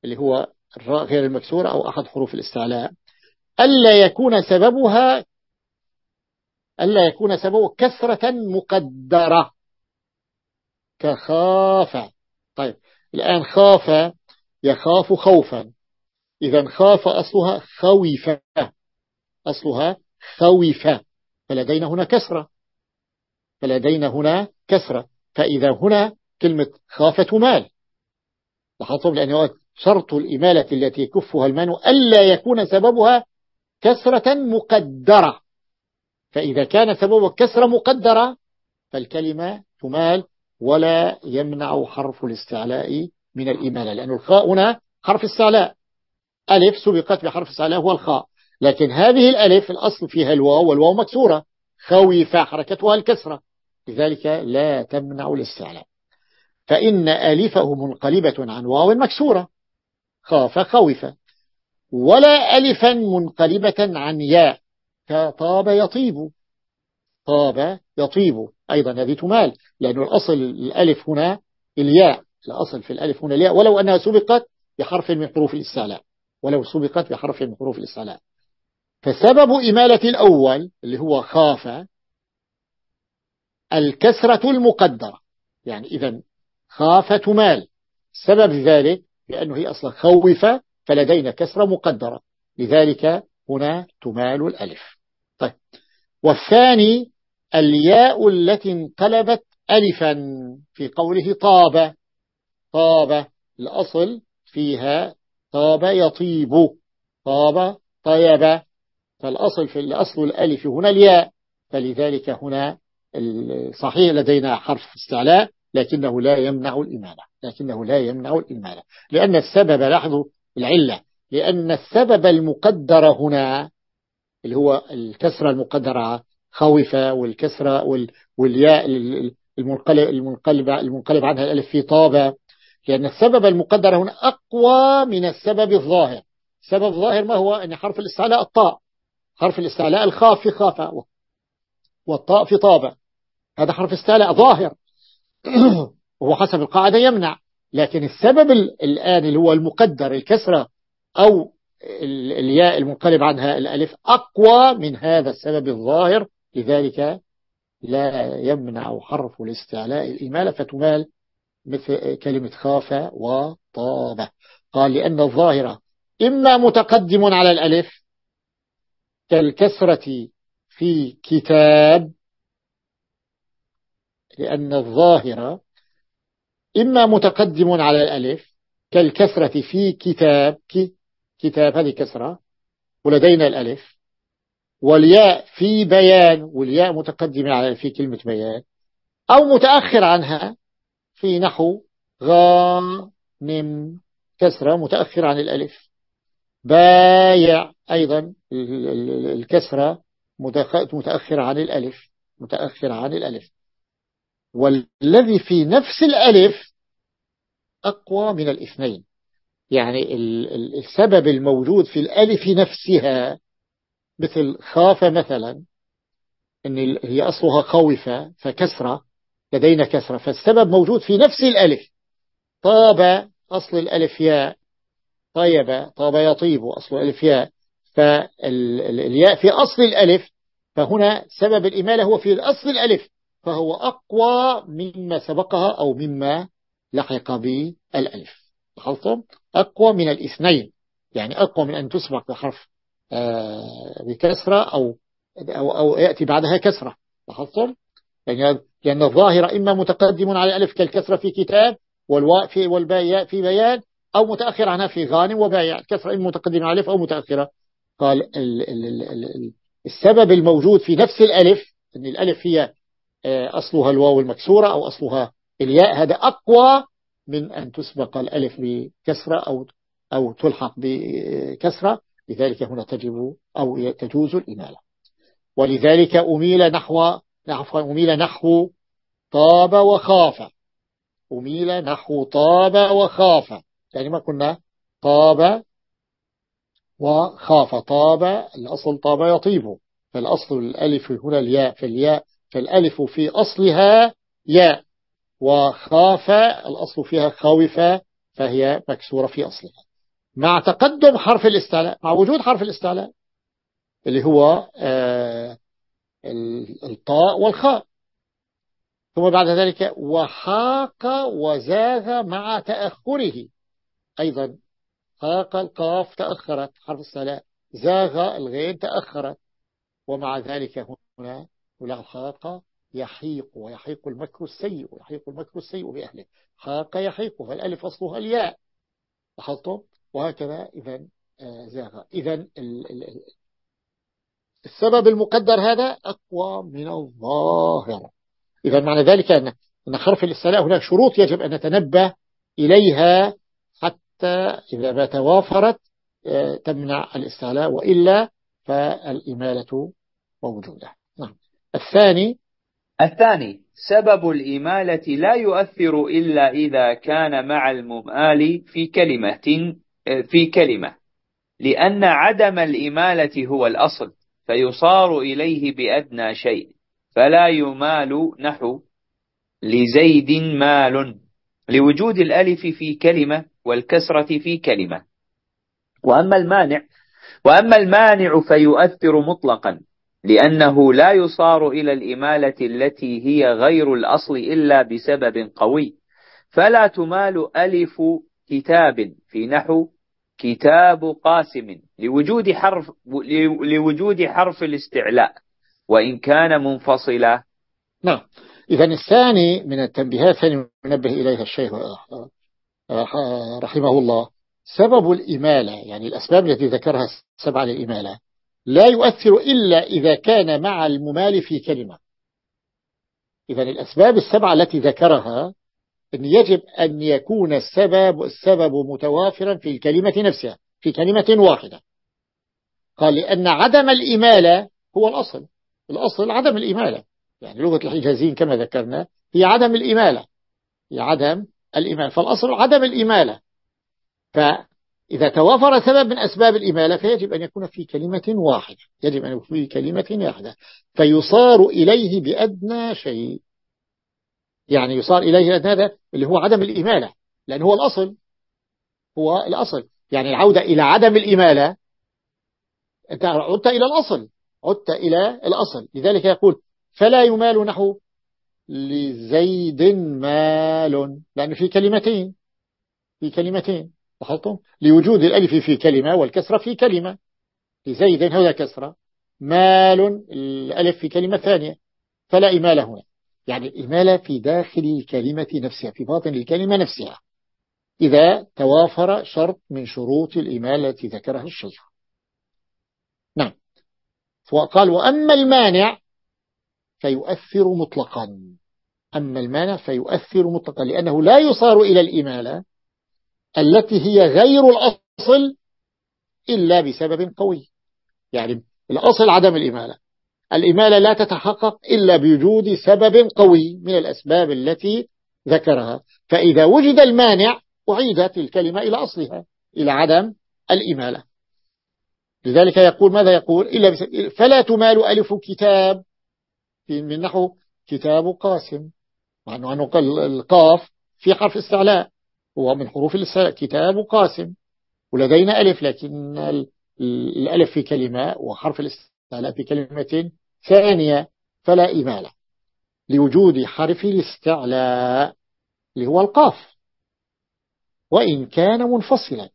Speaker 1: اللي هو الراء غير المكسورة أو أحد حروف الاستعلاء ألا يكون سببها ألا يكون سببه كثرة مقدرة. كخاف. طيب الآن خاف يخاف خوفا. إذا خاف أصلها خوف. أصلها خوف. فلدينا هنا كسرة. فلدينا هنا كسرة. فإذا هنا كلمة خافة مال. لاحظتم؟ لأنه شرط الإمالة التي يكفها المال ألا يكون سببها كسرة مقدرة. فإذا كان سببها كسرة مقدرة فالكلمة تمال ولا يمنع حرف الاستعلاء من الإمالة لأن الخاء هنا حرف استعلاء. ألف سبقت بحرف استعلاء هو الخاء. لكن هذه الألف الأصل فيها الواو والواو مكسورة. خوف حركتها الكسرة. لذلك لا تمنع الاستعلاء. فإن ألفه منقلبة عن واو مكسورة. خاف خوف ولا ألفا منقلبة عن ياء. كطاب يطيب. طاب يطيب. أيضا هذه تمال لأن الأصل الألف هنا الياء. الأصل في الألف هنا الياء. ولو أنها سبقت بحرف من حروف الاستعلاء. ولو سبقت بحرف من حروف الاستعلاء. فسبب إمالة الأول اللي هو خاف الكسرة المقدرة. يعني إذا خاف تمال. سبب ذلك لأنه هي أصلا خوف فلدينا كسرة مقدرة. لذلك هنا تمال الألف. والثاني الياء التي انقلبت ألفا في قوله طاب. طاب الأصل فيها طاب يطيب. طاب طيب. فالأصل في الأصل الألف هنا الياء. فلذلك هنا صحيح لدينا حرف استعلاء لكنه لا يمنع الإمالة لكنه لا يمنع الإمالة لأن السبب لاحظوا العلة لأن السبب المقدر هنا اللي هو الكسرة المقدرة خوفة والكسرة والياء المنقلب, المنقلب, المنقلب عنها الألف في طابة. لأن السبب المقدر هنا أقوى من السبب الظاهر. السبب الظاهر ما هو؟ أن حرف الاستعلاء الطاء. حرف الاستعلاء الخاف في خافة. والطاء في طابة. هذا حرف استعلاء ظاهر. وهو حسب القاعدة يمنع. لكن السبب الآن اللي هو المقدر الكسرة أو الياء المنقلب عنها الألف أقوى من هذا السبب الظاهر لذلك لا يمنع حرف الاستعلاء. الإمالة فتمال مثل كلمة خاف وطاب قال لأن الظاهرة إما متقدم على الألف كالكسرة في كتاب لأن الظاهرة إما متقدم على الألف كالكسرة في كتاب كتاب هذه كسرة ولدينا الألف والياء في بيان والياء متقدمة في كلمة بيان أو متأخر عنها في نحو غانم كسرة متأخر عن الألف. بايع أيضا الكسرة متأخر عن الألف متأخر عن الألف. والذي في نفس الألف أقوى من الاثنين. يعني السبب الموجود في الألف نفسها مثل خاف مثلا إن هي أصلها خوفة فكسرة لدينا كسرة فالسبب موجود في نفس الألف. طاب أصل الألف ياء. طيب طاب يطيب أصل الألف ياء. فالياء في أصل الألف فهنا سبب الإمالة هو في أصل الألف فهو أقوى مما سبقها أو مما لحق بالألف. لاحظتم أقوى من الاثنين. يعني أقوى من أن تسبق بحرف آه، بكسرة أو أو, أو يأتي بعدها كسرة. لاحظتم؟ يعني لأن الظاهر إما متقدم على الألف كالكسرة في كتاب والواء في والباء في بيان أو متأخر عنها في غانم وبايع الكسرة إما متقدمة على الألف أو متأخرة. قال ال ال ال السبب الموجود في نفس الألف أن الألف هي آه، أصلها الواو المكسورة أو أصلها الياء هذا أقوى من أن تسبق الألف بكسرة أو أو تلحق بكسرة لذلك هنا تجب أو تجوز الإمالة. ولذلك أميل نحو أميل نحو طاب وخاف. أميل نحو طاب وخاف. يعني ما كنا طاب وخاف. طاب الأصل طاب يطيب. فالأصل الألف هنا الياء فالياء فالألف في أصلها ياء. وخاف الأصل فيها خوف فهي مكسورة في أصلها. مع تقدم حرف الاستعلاء مع وجود حرف الاستعلاء اللي هو آه، الطاء والخاء. ثم بعد ذلك وحاق وزاغ مع تأخره. أيضا حاق القاف تأخرت حرف الاستعلاء زاغ الغين تأخرت. ومع ذلك هنا ولا حاق يحيق ويحيق المكر السيء ويحيق المكر السيء بأهله. حاق يحيق فالألف أصلها الياء. لاحظتم؟ وهكذا إذا آه، زاغ. إذا السبب المقدر هذا أقوى من الظاهر. إذا معنى ذلك أن أن حرف الاستعلاء هناك شروط يجب أن نتنبه إليها حتى إذا ما توافرت آه، تمنع الاستعلاء وإلا فالإمالة موجودة. نعم. الثاني
Speaker 2: الثاني سبب الإمالة لا يؤثر إلا إذا كان مع الممال في كلمة في كلمة. لأن عدم الإمالة هو الأصل فيصار إليه بأدنى شيء. فلا يمال نحو لزيد مال. لوجود الألف في كلمة والكسرة في كلمة. وأما المانع وأما المانع فيؤثر مطلقا. لأنه لا يصار إلى الإمالة التي هي غير الأصل إلا بسبب قوي. فلا تمال ألف كتاب في نحو كتاب قاسم لوجود حرف لوجود حرف الاستعلاء وإن كان منفصلا.
Speaker 1: نعم. إذا الثاني من التنبيهات الثاني ينبه إليها الشيخ رحمه الله سبب الإمالة يعني الأسباب التي ذكرها سبعة للإمالة. لا يؤثر إلا إذا كان مع الممال في كلمة. إذا الأسباب السبعة التي ذكرها أن يجب أن يكون السبب السبب متوافرا في الكلمة نفسها في كلمة واحدة. قال لأن عدم الإمالة هو الأصل. الأصل عدم الإمالة. يعني لغة الحجازين كما ذكرنا هي عدم الإمالة. هي عدم الإمالة. فالأصل عدم الإمالة. فإذا توافر سبب من أسباب الإمالة فيجب أن يكون في كلمة واحدة. يجب أن يكون في كلمة واحدة. فيصار إليه بأدنى شيء. يعني يصار إليه هذا اللي هو عدم الإمالة. لأنه هو الأصل. هو الأصل. يعني العودة إلى عدم الإمالة. أنت عدت إلى الأصل. عدت إلى الأصل. لذلك يقول فلا يمال نحو لزيد مال. لأن في كلمتين. في كلمتين. لاحظتم؟ لوجود الألف في كلمة والكسرة في كلمة. لزيد هذا كسرة. مال الألف في كلمة ثانية. فلا إمال هنا. يعني الإمالة في داخل الكلمة نفسها في باطن الكلمة نفسها. إذا توافر شرط من شروط الإمالة التي ذكرها الشيخ. نعم. وقال وأما المانع فيؤثر مطلقا. أما المانع فيؤثر مطلقا لأنه لا يصار إلى الإمالة التي هي غير الأصل إلا بسبب قوي. يعني الأصل عدم الإمالة. الإمالة لا تتحقق إلا بوجود سبب قوي من الأسباب التي ذكرها. فإذا وجد المانع أعيدت الكلمة إلى أصلها إلى عدم الإمالة. لذلك يقول ماذا يقول؟ إلا فلا تمال ألف كتاب. من نحو كتاب قاسم. مع أنه القاف في حرف استعلاء. هو من حروف الاستعلاء كتاب قاسم. ولدينا ألف لكن الألف في كلمة وحرف الاستعلاء في كلمة ثانية فلا إمالة لوجود حرف الاستعلاء اللي هو القاف. وإن كان منفصلا.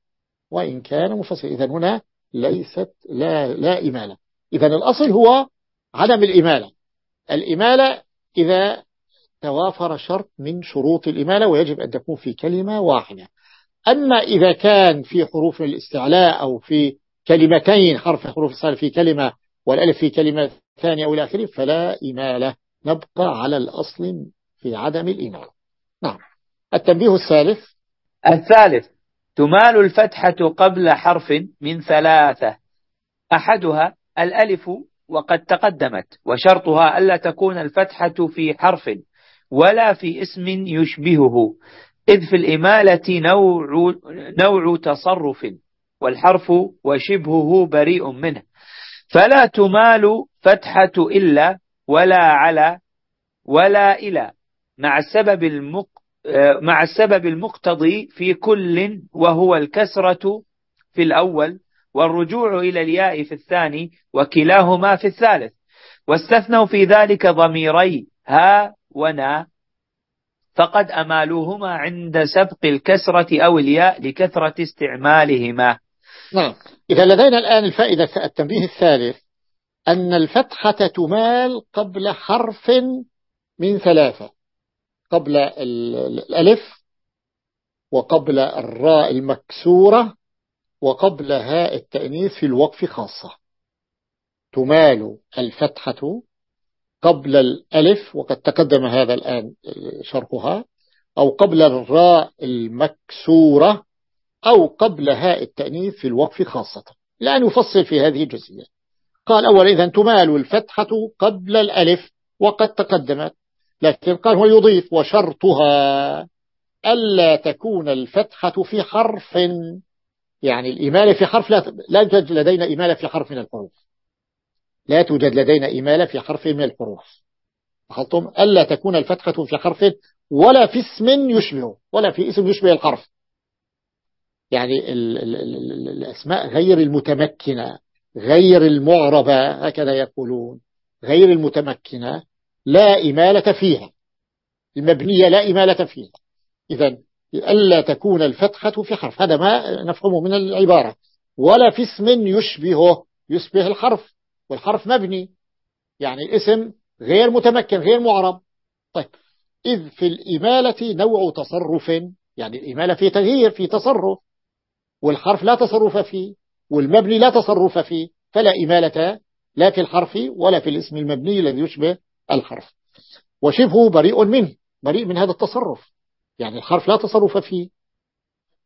Speaker 1: وإن كان منفصلا. إذا هنا ليست لا, لا إمالة إذا الأصل هو عدم الإمالة الإمالة إذا توافر شرط من شروط الإمالة ويجب أن تكون في كلمة واحدة. أما إذا كان في حروف الاستعلاء أو في كلمتين حرف حروف الاستعلاء في كلمة والألف في كلمة ثانية أو الآخرين فلا إمالة. نبقى على الأصل في عدم الإمالة. نعم. التنبيه الثالث.
Speaker 2: الثالث. تمال الفتحة قبل حرف من ثلاثة. أحدها الألف وقد تقدمت وشرطها ألا تكون الفتحة في حرف. ولا في اسم يشبهه. إذ في الإمالة نوع, نوع تصرف والحرف وشبهه بريء منه. فلا تمال فتحة إلا ولا على ولا إلى مع السبب المق مع السبب المقتضي في كل وهو الكسرة في الأول والرجوع إلى الياء في الثاني وكلاهما في الثالث. واستثنوا في ذلك ضميري ها ونا فقد أمالوهما عند سبق الكسرة أو الياء لكثرة استعمالهما.
Speaker 1: نعم. إذا لدينا الآن الفائدة التنبيه الثالث أن الفتحة تمال قبل حرف من ثلاثة قبل الألف وقبل الراء المكسورة وقبل هاء التأنيث في الوقف خاصة. تمال الفتحة قبل الألف وقد تقدم هذا الآن شرحها أو قبل الراء المكسورة أو قبل هاء التأنيث في الوقف خاصة. لأن يفصل في هذه الجزئية. قال أولا إذا تمال الفتحة قبل الألف وقد تقدمت لكن قال هو يضيف وشرطها ألا تكون الفتحة في حرف يعني الإمالة في حرف لا, توجد لدينا إمالة في حرف من الحروف. لا توجد لدينا إمالة في حرف من الحروف. لاحظتم ألا تكون الفتحة في حرف ولا في اسم يشبه ولا في اسم يشبه الحرف. يعني ال ال ال الأسماء غير المتمكنة غير المعربة هكذا يقولون. غير المتمكنة لا إمالة فيها. المبنية لا إمالة فيها. إذا ألا تكون الفتحة في حرف. هذا ما نفهمه من العبارة. ولا في اسم يشبهه يشبه الحرف. والحرف مبني يعني الاسم غير متمكن غير معرب. طيب إذ في الإمالة نوع تصرف يعني الإمالة في تغيير في تصرف والحرف لا تصرف فيه والمبني لا تصرف فيه فلا إمالة لا في الحرف ولا في الاسم المبني الذي يشبه الحرف. وشبهه بريء منه بريء من هذا التصرف. يعني الحرف لا تصرف فيه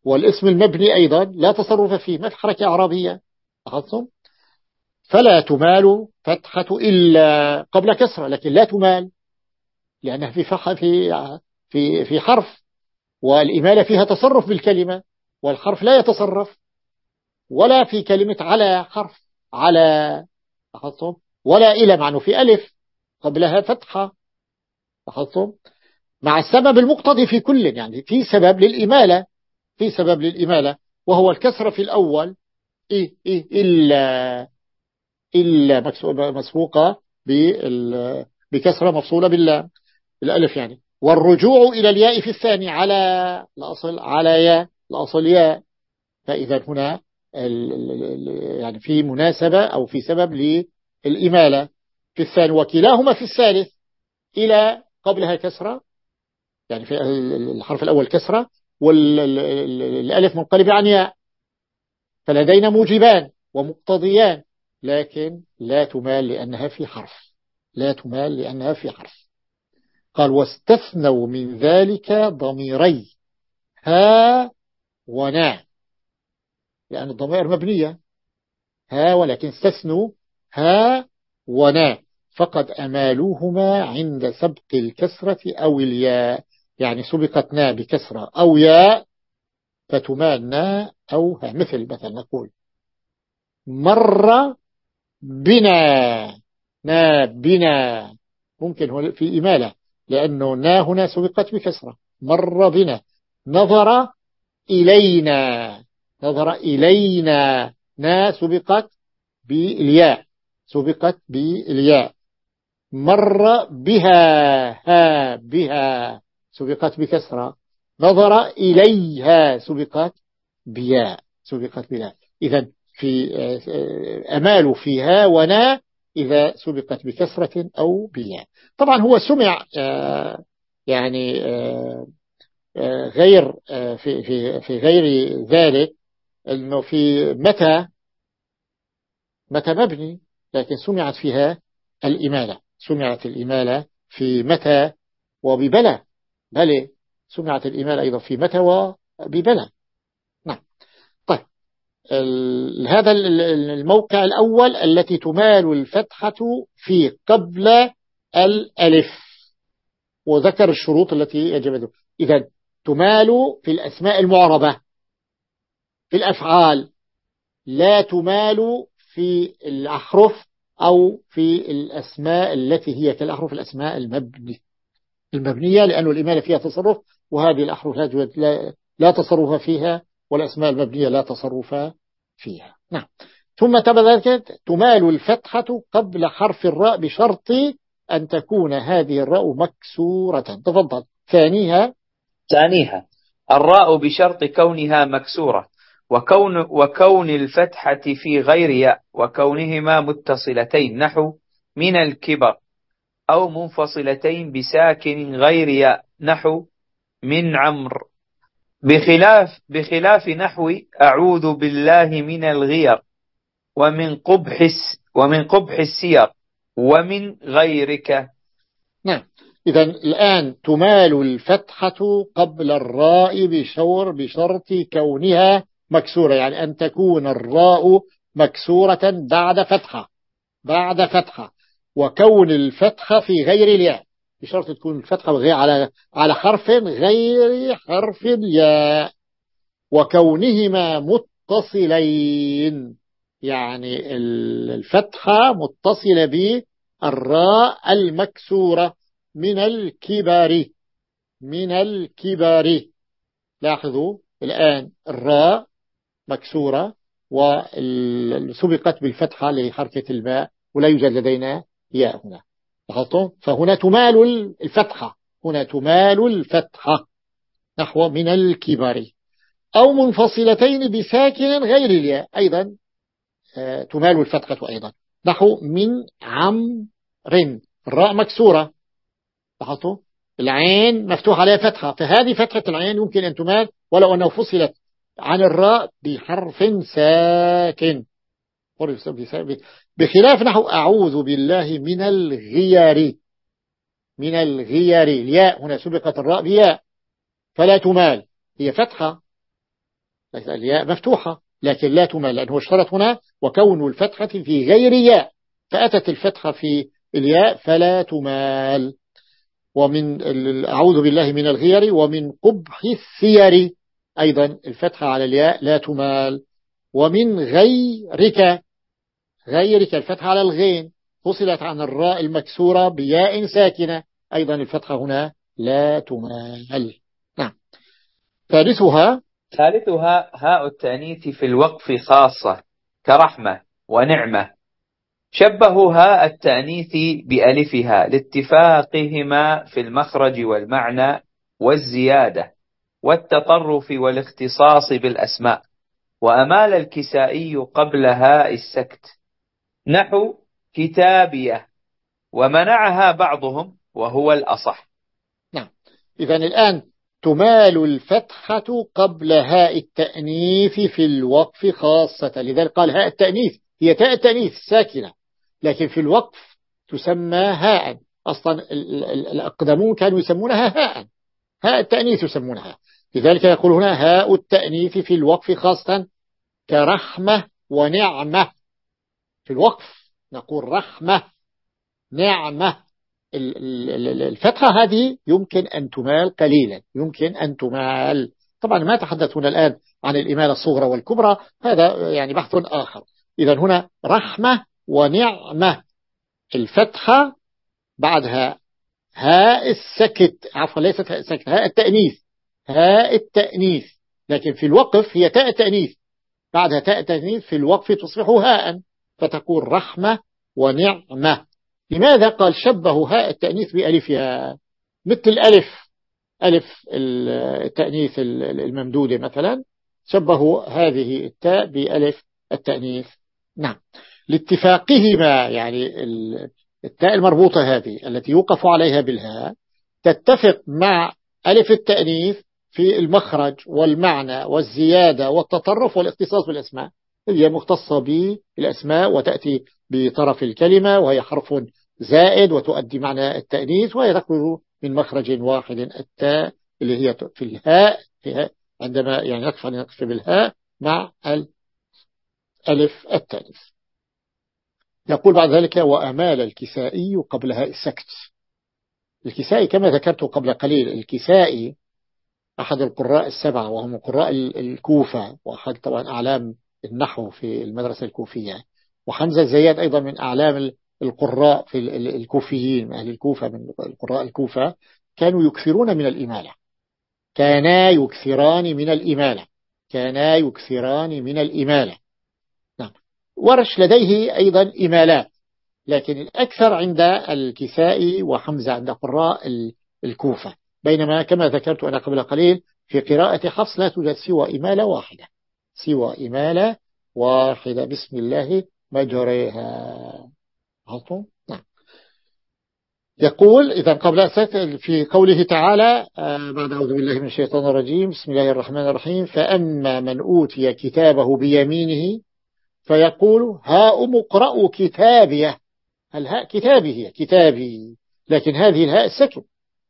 Speaker 1: والاسم المبني أيضا لا تصرف فيه. ما في حركة إعرابية أخذتم؟ فلا تمال فتحة إلا قبل كسرة لكن لا تمال لأنها في في في في حرف والإمالة فيها تصرف بالكلمة والحرف لا يتصرف ولا في كلمة على حرف على لاحظتم ولا إلى معنى في ألف قبلها فتحة لاحظتم مع السبب المقتضي في كل يعني في سبب للإمالة في سبب للإمالة وهو الكسرة في الأول إيه إيه إلا إلا مسبوقة بكسرة مفصولة بالله بالألف يعني. والرجوع إلى الياء في الثاني على الأصل على ياء الأصل ياء. فإذا هنا يعني في مناسبة أو في سبب للإمالة. في الثاني وكلاهما في الثالث إلى قبلها كسرة يعني في الحرف الأول كسرة والألف منقلب عن ياء. فلدينا موجبان ومقتضيان. لكن لا تمال لأنها في حرف. لا تمال لأنها في حرف. قال واستثنوا من ذلك ضميري. ها ونا. لأن الضمائر مبنية. ها ولكن استثنوا ها ونا. فقد أمالوهما عند سبق الكسرة أو الياء. يعني سبقت نا بكسرة أو ياء فتمال نا أو ها. مثل مثلا نقول مر بنا نا بنا. ممكن هو في إمالة لأنه نا هنا سبقت بكسرة. مر بنا. نظر إلينا. نظر إلينا. نا سبقت بالياء. سبقت بالياء. مر بها. ها بها. سبقت بكسرة. نظر إليها. سبقت بياء. سبقت بلا إذا في آه، أمال فيها ونا إذا سبقت بكسرة أو بياء طبعا هو سمع آه، يعني آه، غير في في في غير ذلك إنه في متى متى مبني لكن سمعت فيها الإمالة. سمعت الإمالة في متى وببلى بل سمعت الإمالة أيضا في متى وببلى هذا الموقع الأول التي تمال الفتحة في قبل الألف وذكر الشروط التي يجب إذا تمال في الأسماء المعربة في الأفعال لا تمال في الأحرف أو في الأسماء التي هي كالأحرف الأسماء المبني المبنية لأن الإمالة فيها تصرف وهذه الأحرف لا, تصرف فيها والأسماء المبنية لا تصرف فيها. نعم. ثم تبذلت تمال الفتحة قبل حرف الراء بشرط أن تكون هذه الراء مكسورة. تفضل. ثانيها.
Speaker 2: ثانيها. الراء بشرط كونها مكسورة. وكون, وكون الفتحة في غير ياء وكونهما متصلتين. نحو من الكبر أو منفصلتين بساكن غير ياء. نحو من عمر بخلاف بخلاف نحو أعوذ بالله من الغير ومن قبح ومن قبح السير ومن غيرك.
Speaker 1: نعم. إذا الآن تمال الفتحة قبل الراء بشور بشرط كونها مكسورة يعني أن تكون الراء مكسورة بعد فتحة بعد فتحة وكون الفتحة في غير الياء. بشرط تكون الفتحة غير على على حرف غير حرف الياء وكونهما متصلين. يعني الفتحة متصلة بالراء المكسورة من الكبار من الكبار. لاحظوا الآن الراء مكسورة وسبقت بالفتحة لحركة الماء ولا يوجد لدينا ياء هنا. لاحظتم فهنا تمال الفتحة هنا تمال الفتحة نحو من الكبار أو منفصلتين بساكن غير الياء. أيضا آه، تمال الفتحة أيضا. نحو من عمر. الراء مكسورة. لاحظتم العين مفتوح عليها فتحة. فهذه فتحة العين يمكن أن تمال ولو أنه فصلت عن الراء بحرف ساكن. بخلاف نحو أعوذ بالله من الغيار. من الغيار. الياء هنا سبقت الراء بياء. فلا تمال. هي فتحة. الياء مفتوحة. لكن لا تمال لأنه اشترط هنا وكون الفتحة في غير ياء. فأتت الفتحة في الياء فلا تمال. ومن أعوذ بالله من الغير ومن قبح الثير أيضا الفتحة على الياء لا تمال. ومن غيرك. غيرك الفتحة على الغين. فصلت عن الراء المكسورة بياء ساكنة. أيضا الفتحة هنا لا تمال. نعم. ثالثها.
Speaker 2: ثالثها هاء التأنيث في الوقف خاصة كرحمة ونعمة. شبهوا هاء التأنيث بألفها لاتفاقهما في المخرج والمعنى والزيادة والتطرف والاختصاص بالأسماء. وأمال الكسائي قبل هاء السكت. نحو كتابية ومنعها بعضهم وهو الأصح.
Speaker 1: نعم. إذا الآن تمال الفتحة قبل هاء التأنيث في الوقف خاصة. لذلك قال هاء التأنيث هي تاء التأنيث ساكنة لكن في الوقف تسمى هاء. أصلا الأقدمون كانوا يسمونها هاء. هاء التأنيث يسمونها. لذلك يقول هنا هاء التأنيث في الوقف خاصة كرحمة ونعمة. في الوقف نقول رحمة نعمة. الفتحة هذه يمكن أن تمال قليلا يمكن أن تمال. طبعا ما تحدث هنا الآن عن الإمالة الصغرى والكبرى هذا يعني بحث آخر. إذا هنا رحمة ونعمة. الفتحة بعدها هاء السكت عفوا ليست هاء السكت هاء التأنيث. هاء التأنيث. لكن في الوقف هي تاء التأنيث. بعدها تاء التأنيث في الوقف تصبح هاء فتكون رحمة ونعمة. لماذا قال شبه هاء التأنيث بألفها مثل الألف ألف التأنيث الممدودة مثلا شبهوا هذه التاء بألف التأنيث. نعم. لاتفاقهما يعني التاء المربوطة هذه التي يوقف عليها بالهاء تتفق مع ألف التأنيث في المخرج والمعنى والزيادة والتطرف والاختصاص بالأسماء. هي مختصة بالأسماء وتأتي بطرف الكلمة وهي حرف زائد وتؤدي معنى التأنيث وهي تخرج من مخرج واحد التاء اللي هي في الهاء فيها عندما يعني نقف نقف بالهاء مع الألف التأنيث. يقول بعد ذلك وأمال الكسائي قبلها السكت. الكسائي كما ذكرت قبل قليل الكسائي أحد القراء السبعة وهم قراء الكوفة وأحد طبعا أعلام النحو في المدرسة الكوفية وحمزة الزياد أيضا من أعلام القراء في الكوفيين من أهل الكوفة من القراء الكوفة كانوا يكثرون من الإمالة. كانا يكثران من الإمالة. كانا يكثران من الإمالة. نعم. ورش لديه أيضا إمالات. لكن الأكثر عند الكسائي وحمزة عند قراء الكوفة. بينما كما ذكرت أنا قبل قليل في قراءة حفص لا توجد سوى إمالة واحدة. سوى إمالة واحدة بسم الله مجريها. نعم. يقول إذا قبل في قوله تعالى آه، بعد أعوذ بالله من الشيطان الرجيم بسم الله الرحمن الرحيم. فأما من أوتي كتابه بيمينه فيقول ها أمقرأ كتابيه. الهاء كتابه كتابي. لكن هذه الهاء السكت.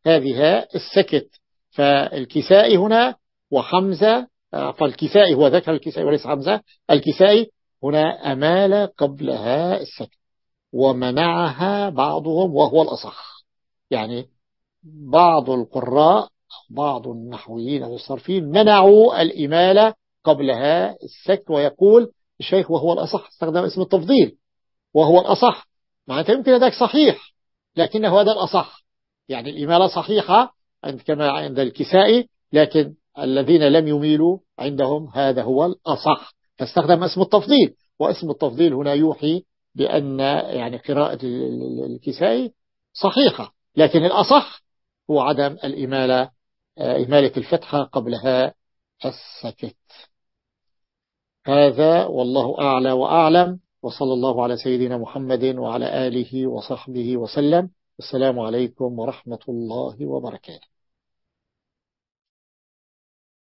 Speaker 1: هذه هاء السكت. فالكسائي هنا وحمزة فالكسائي هو ذكر الكسائي وليس حمزة. الكسائي هنا أمال قبلها السكت ومنعها بعضهم وهو الأصح. يعني بعض القراء بعض النحويين أو الصرفين منعوا الإمالة قبلها السكت ويقول الشيخ وهو الأصح استخدم اسم التفضيل. وهو الأصح. معناته يمكن ذلك صحيح لكنه هذا الأصح. يعني الإمالة صحيحة عند كما عند الكسائي لكن الذين لم يميلوا عندهم هذا هو الأصح. فاستخدم اسم التفضيل واسم التفضيل هنا يوحي بأن يعني قراءة الكسائي صحيحة لكن الأصح هو عدم الإمالة آه، إمالة الفتحة قبلها السكت هذا والله أعلى وأعلم وصلى الله على سيدنا محمد وعلى آله وصحبه وسلم. السلام عليكم ورحمة الله وبركاته.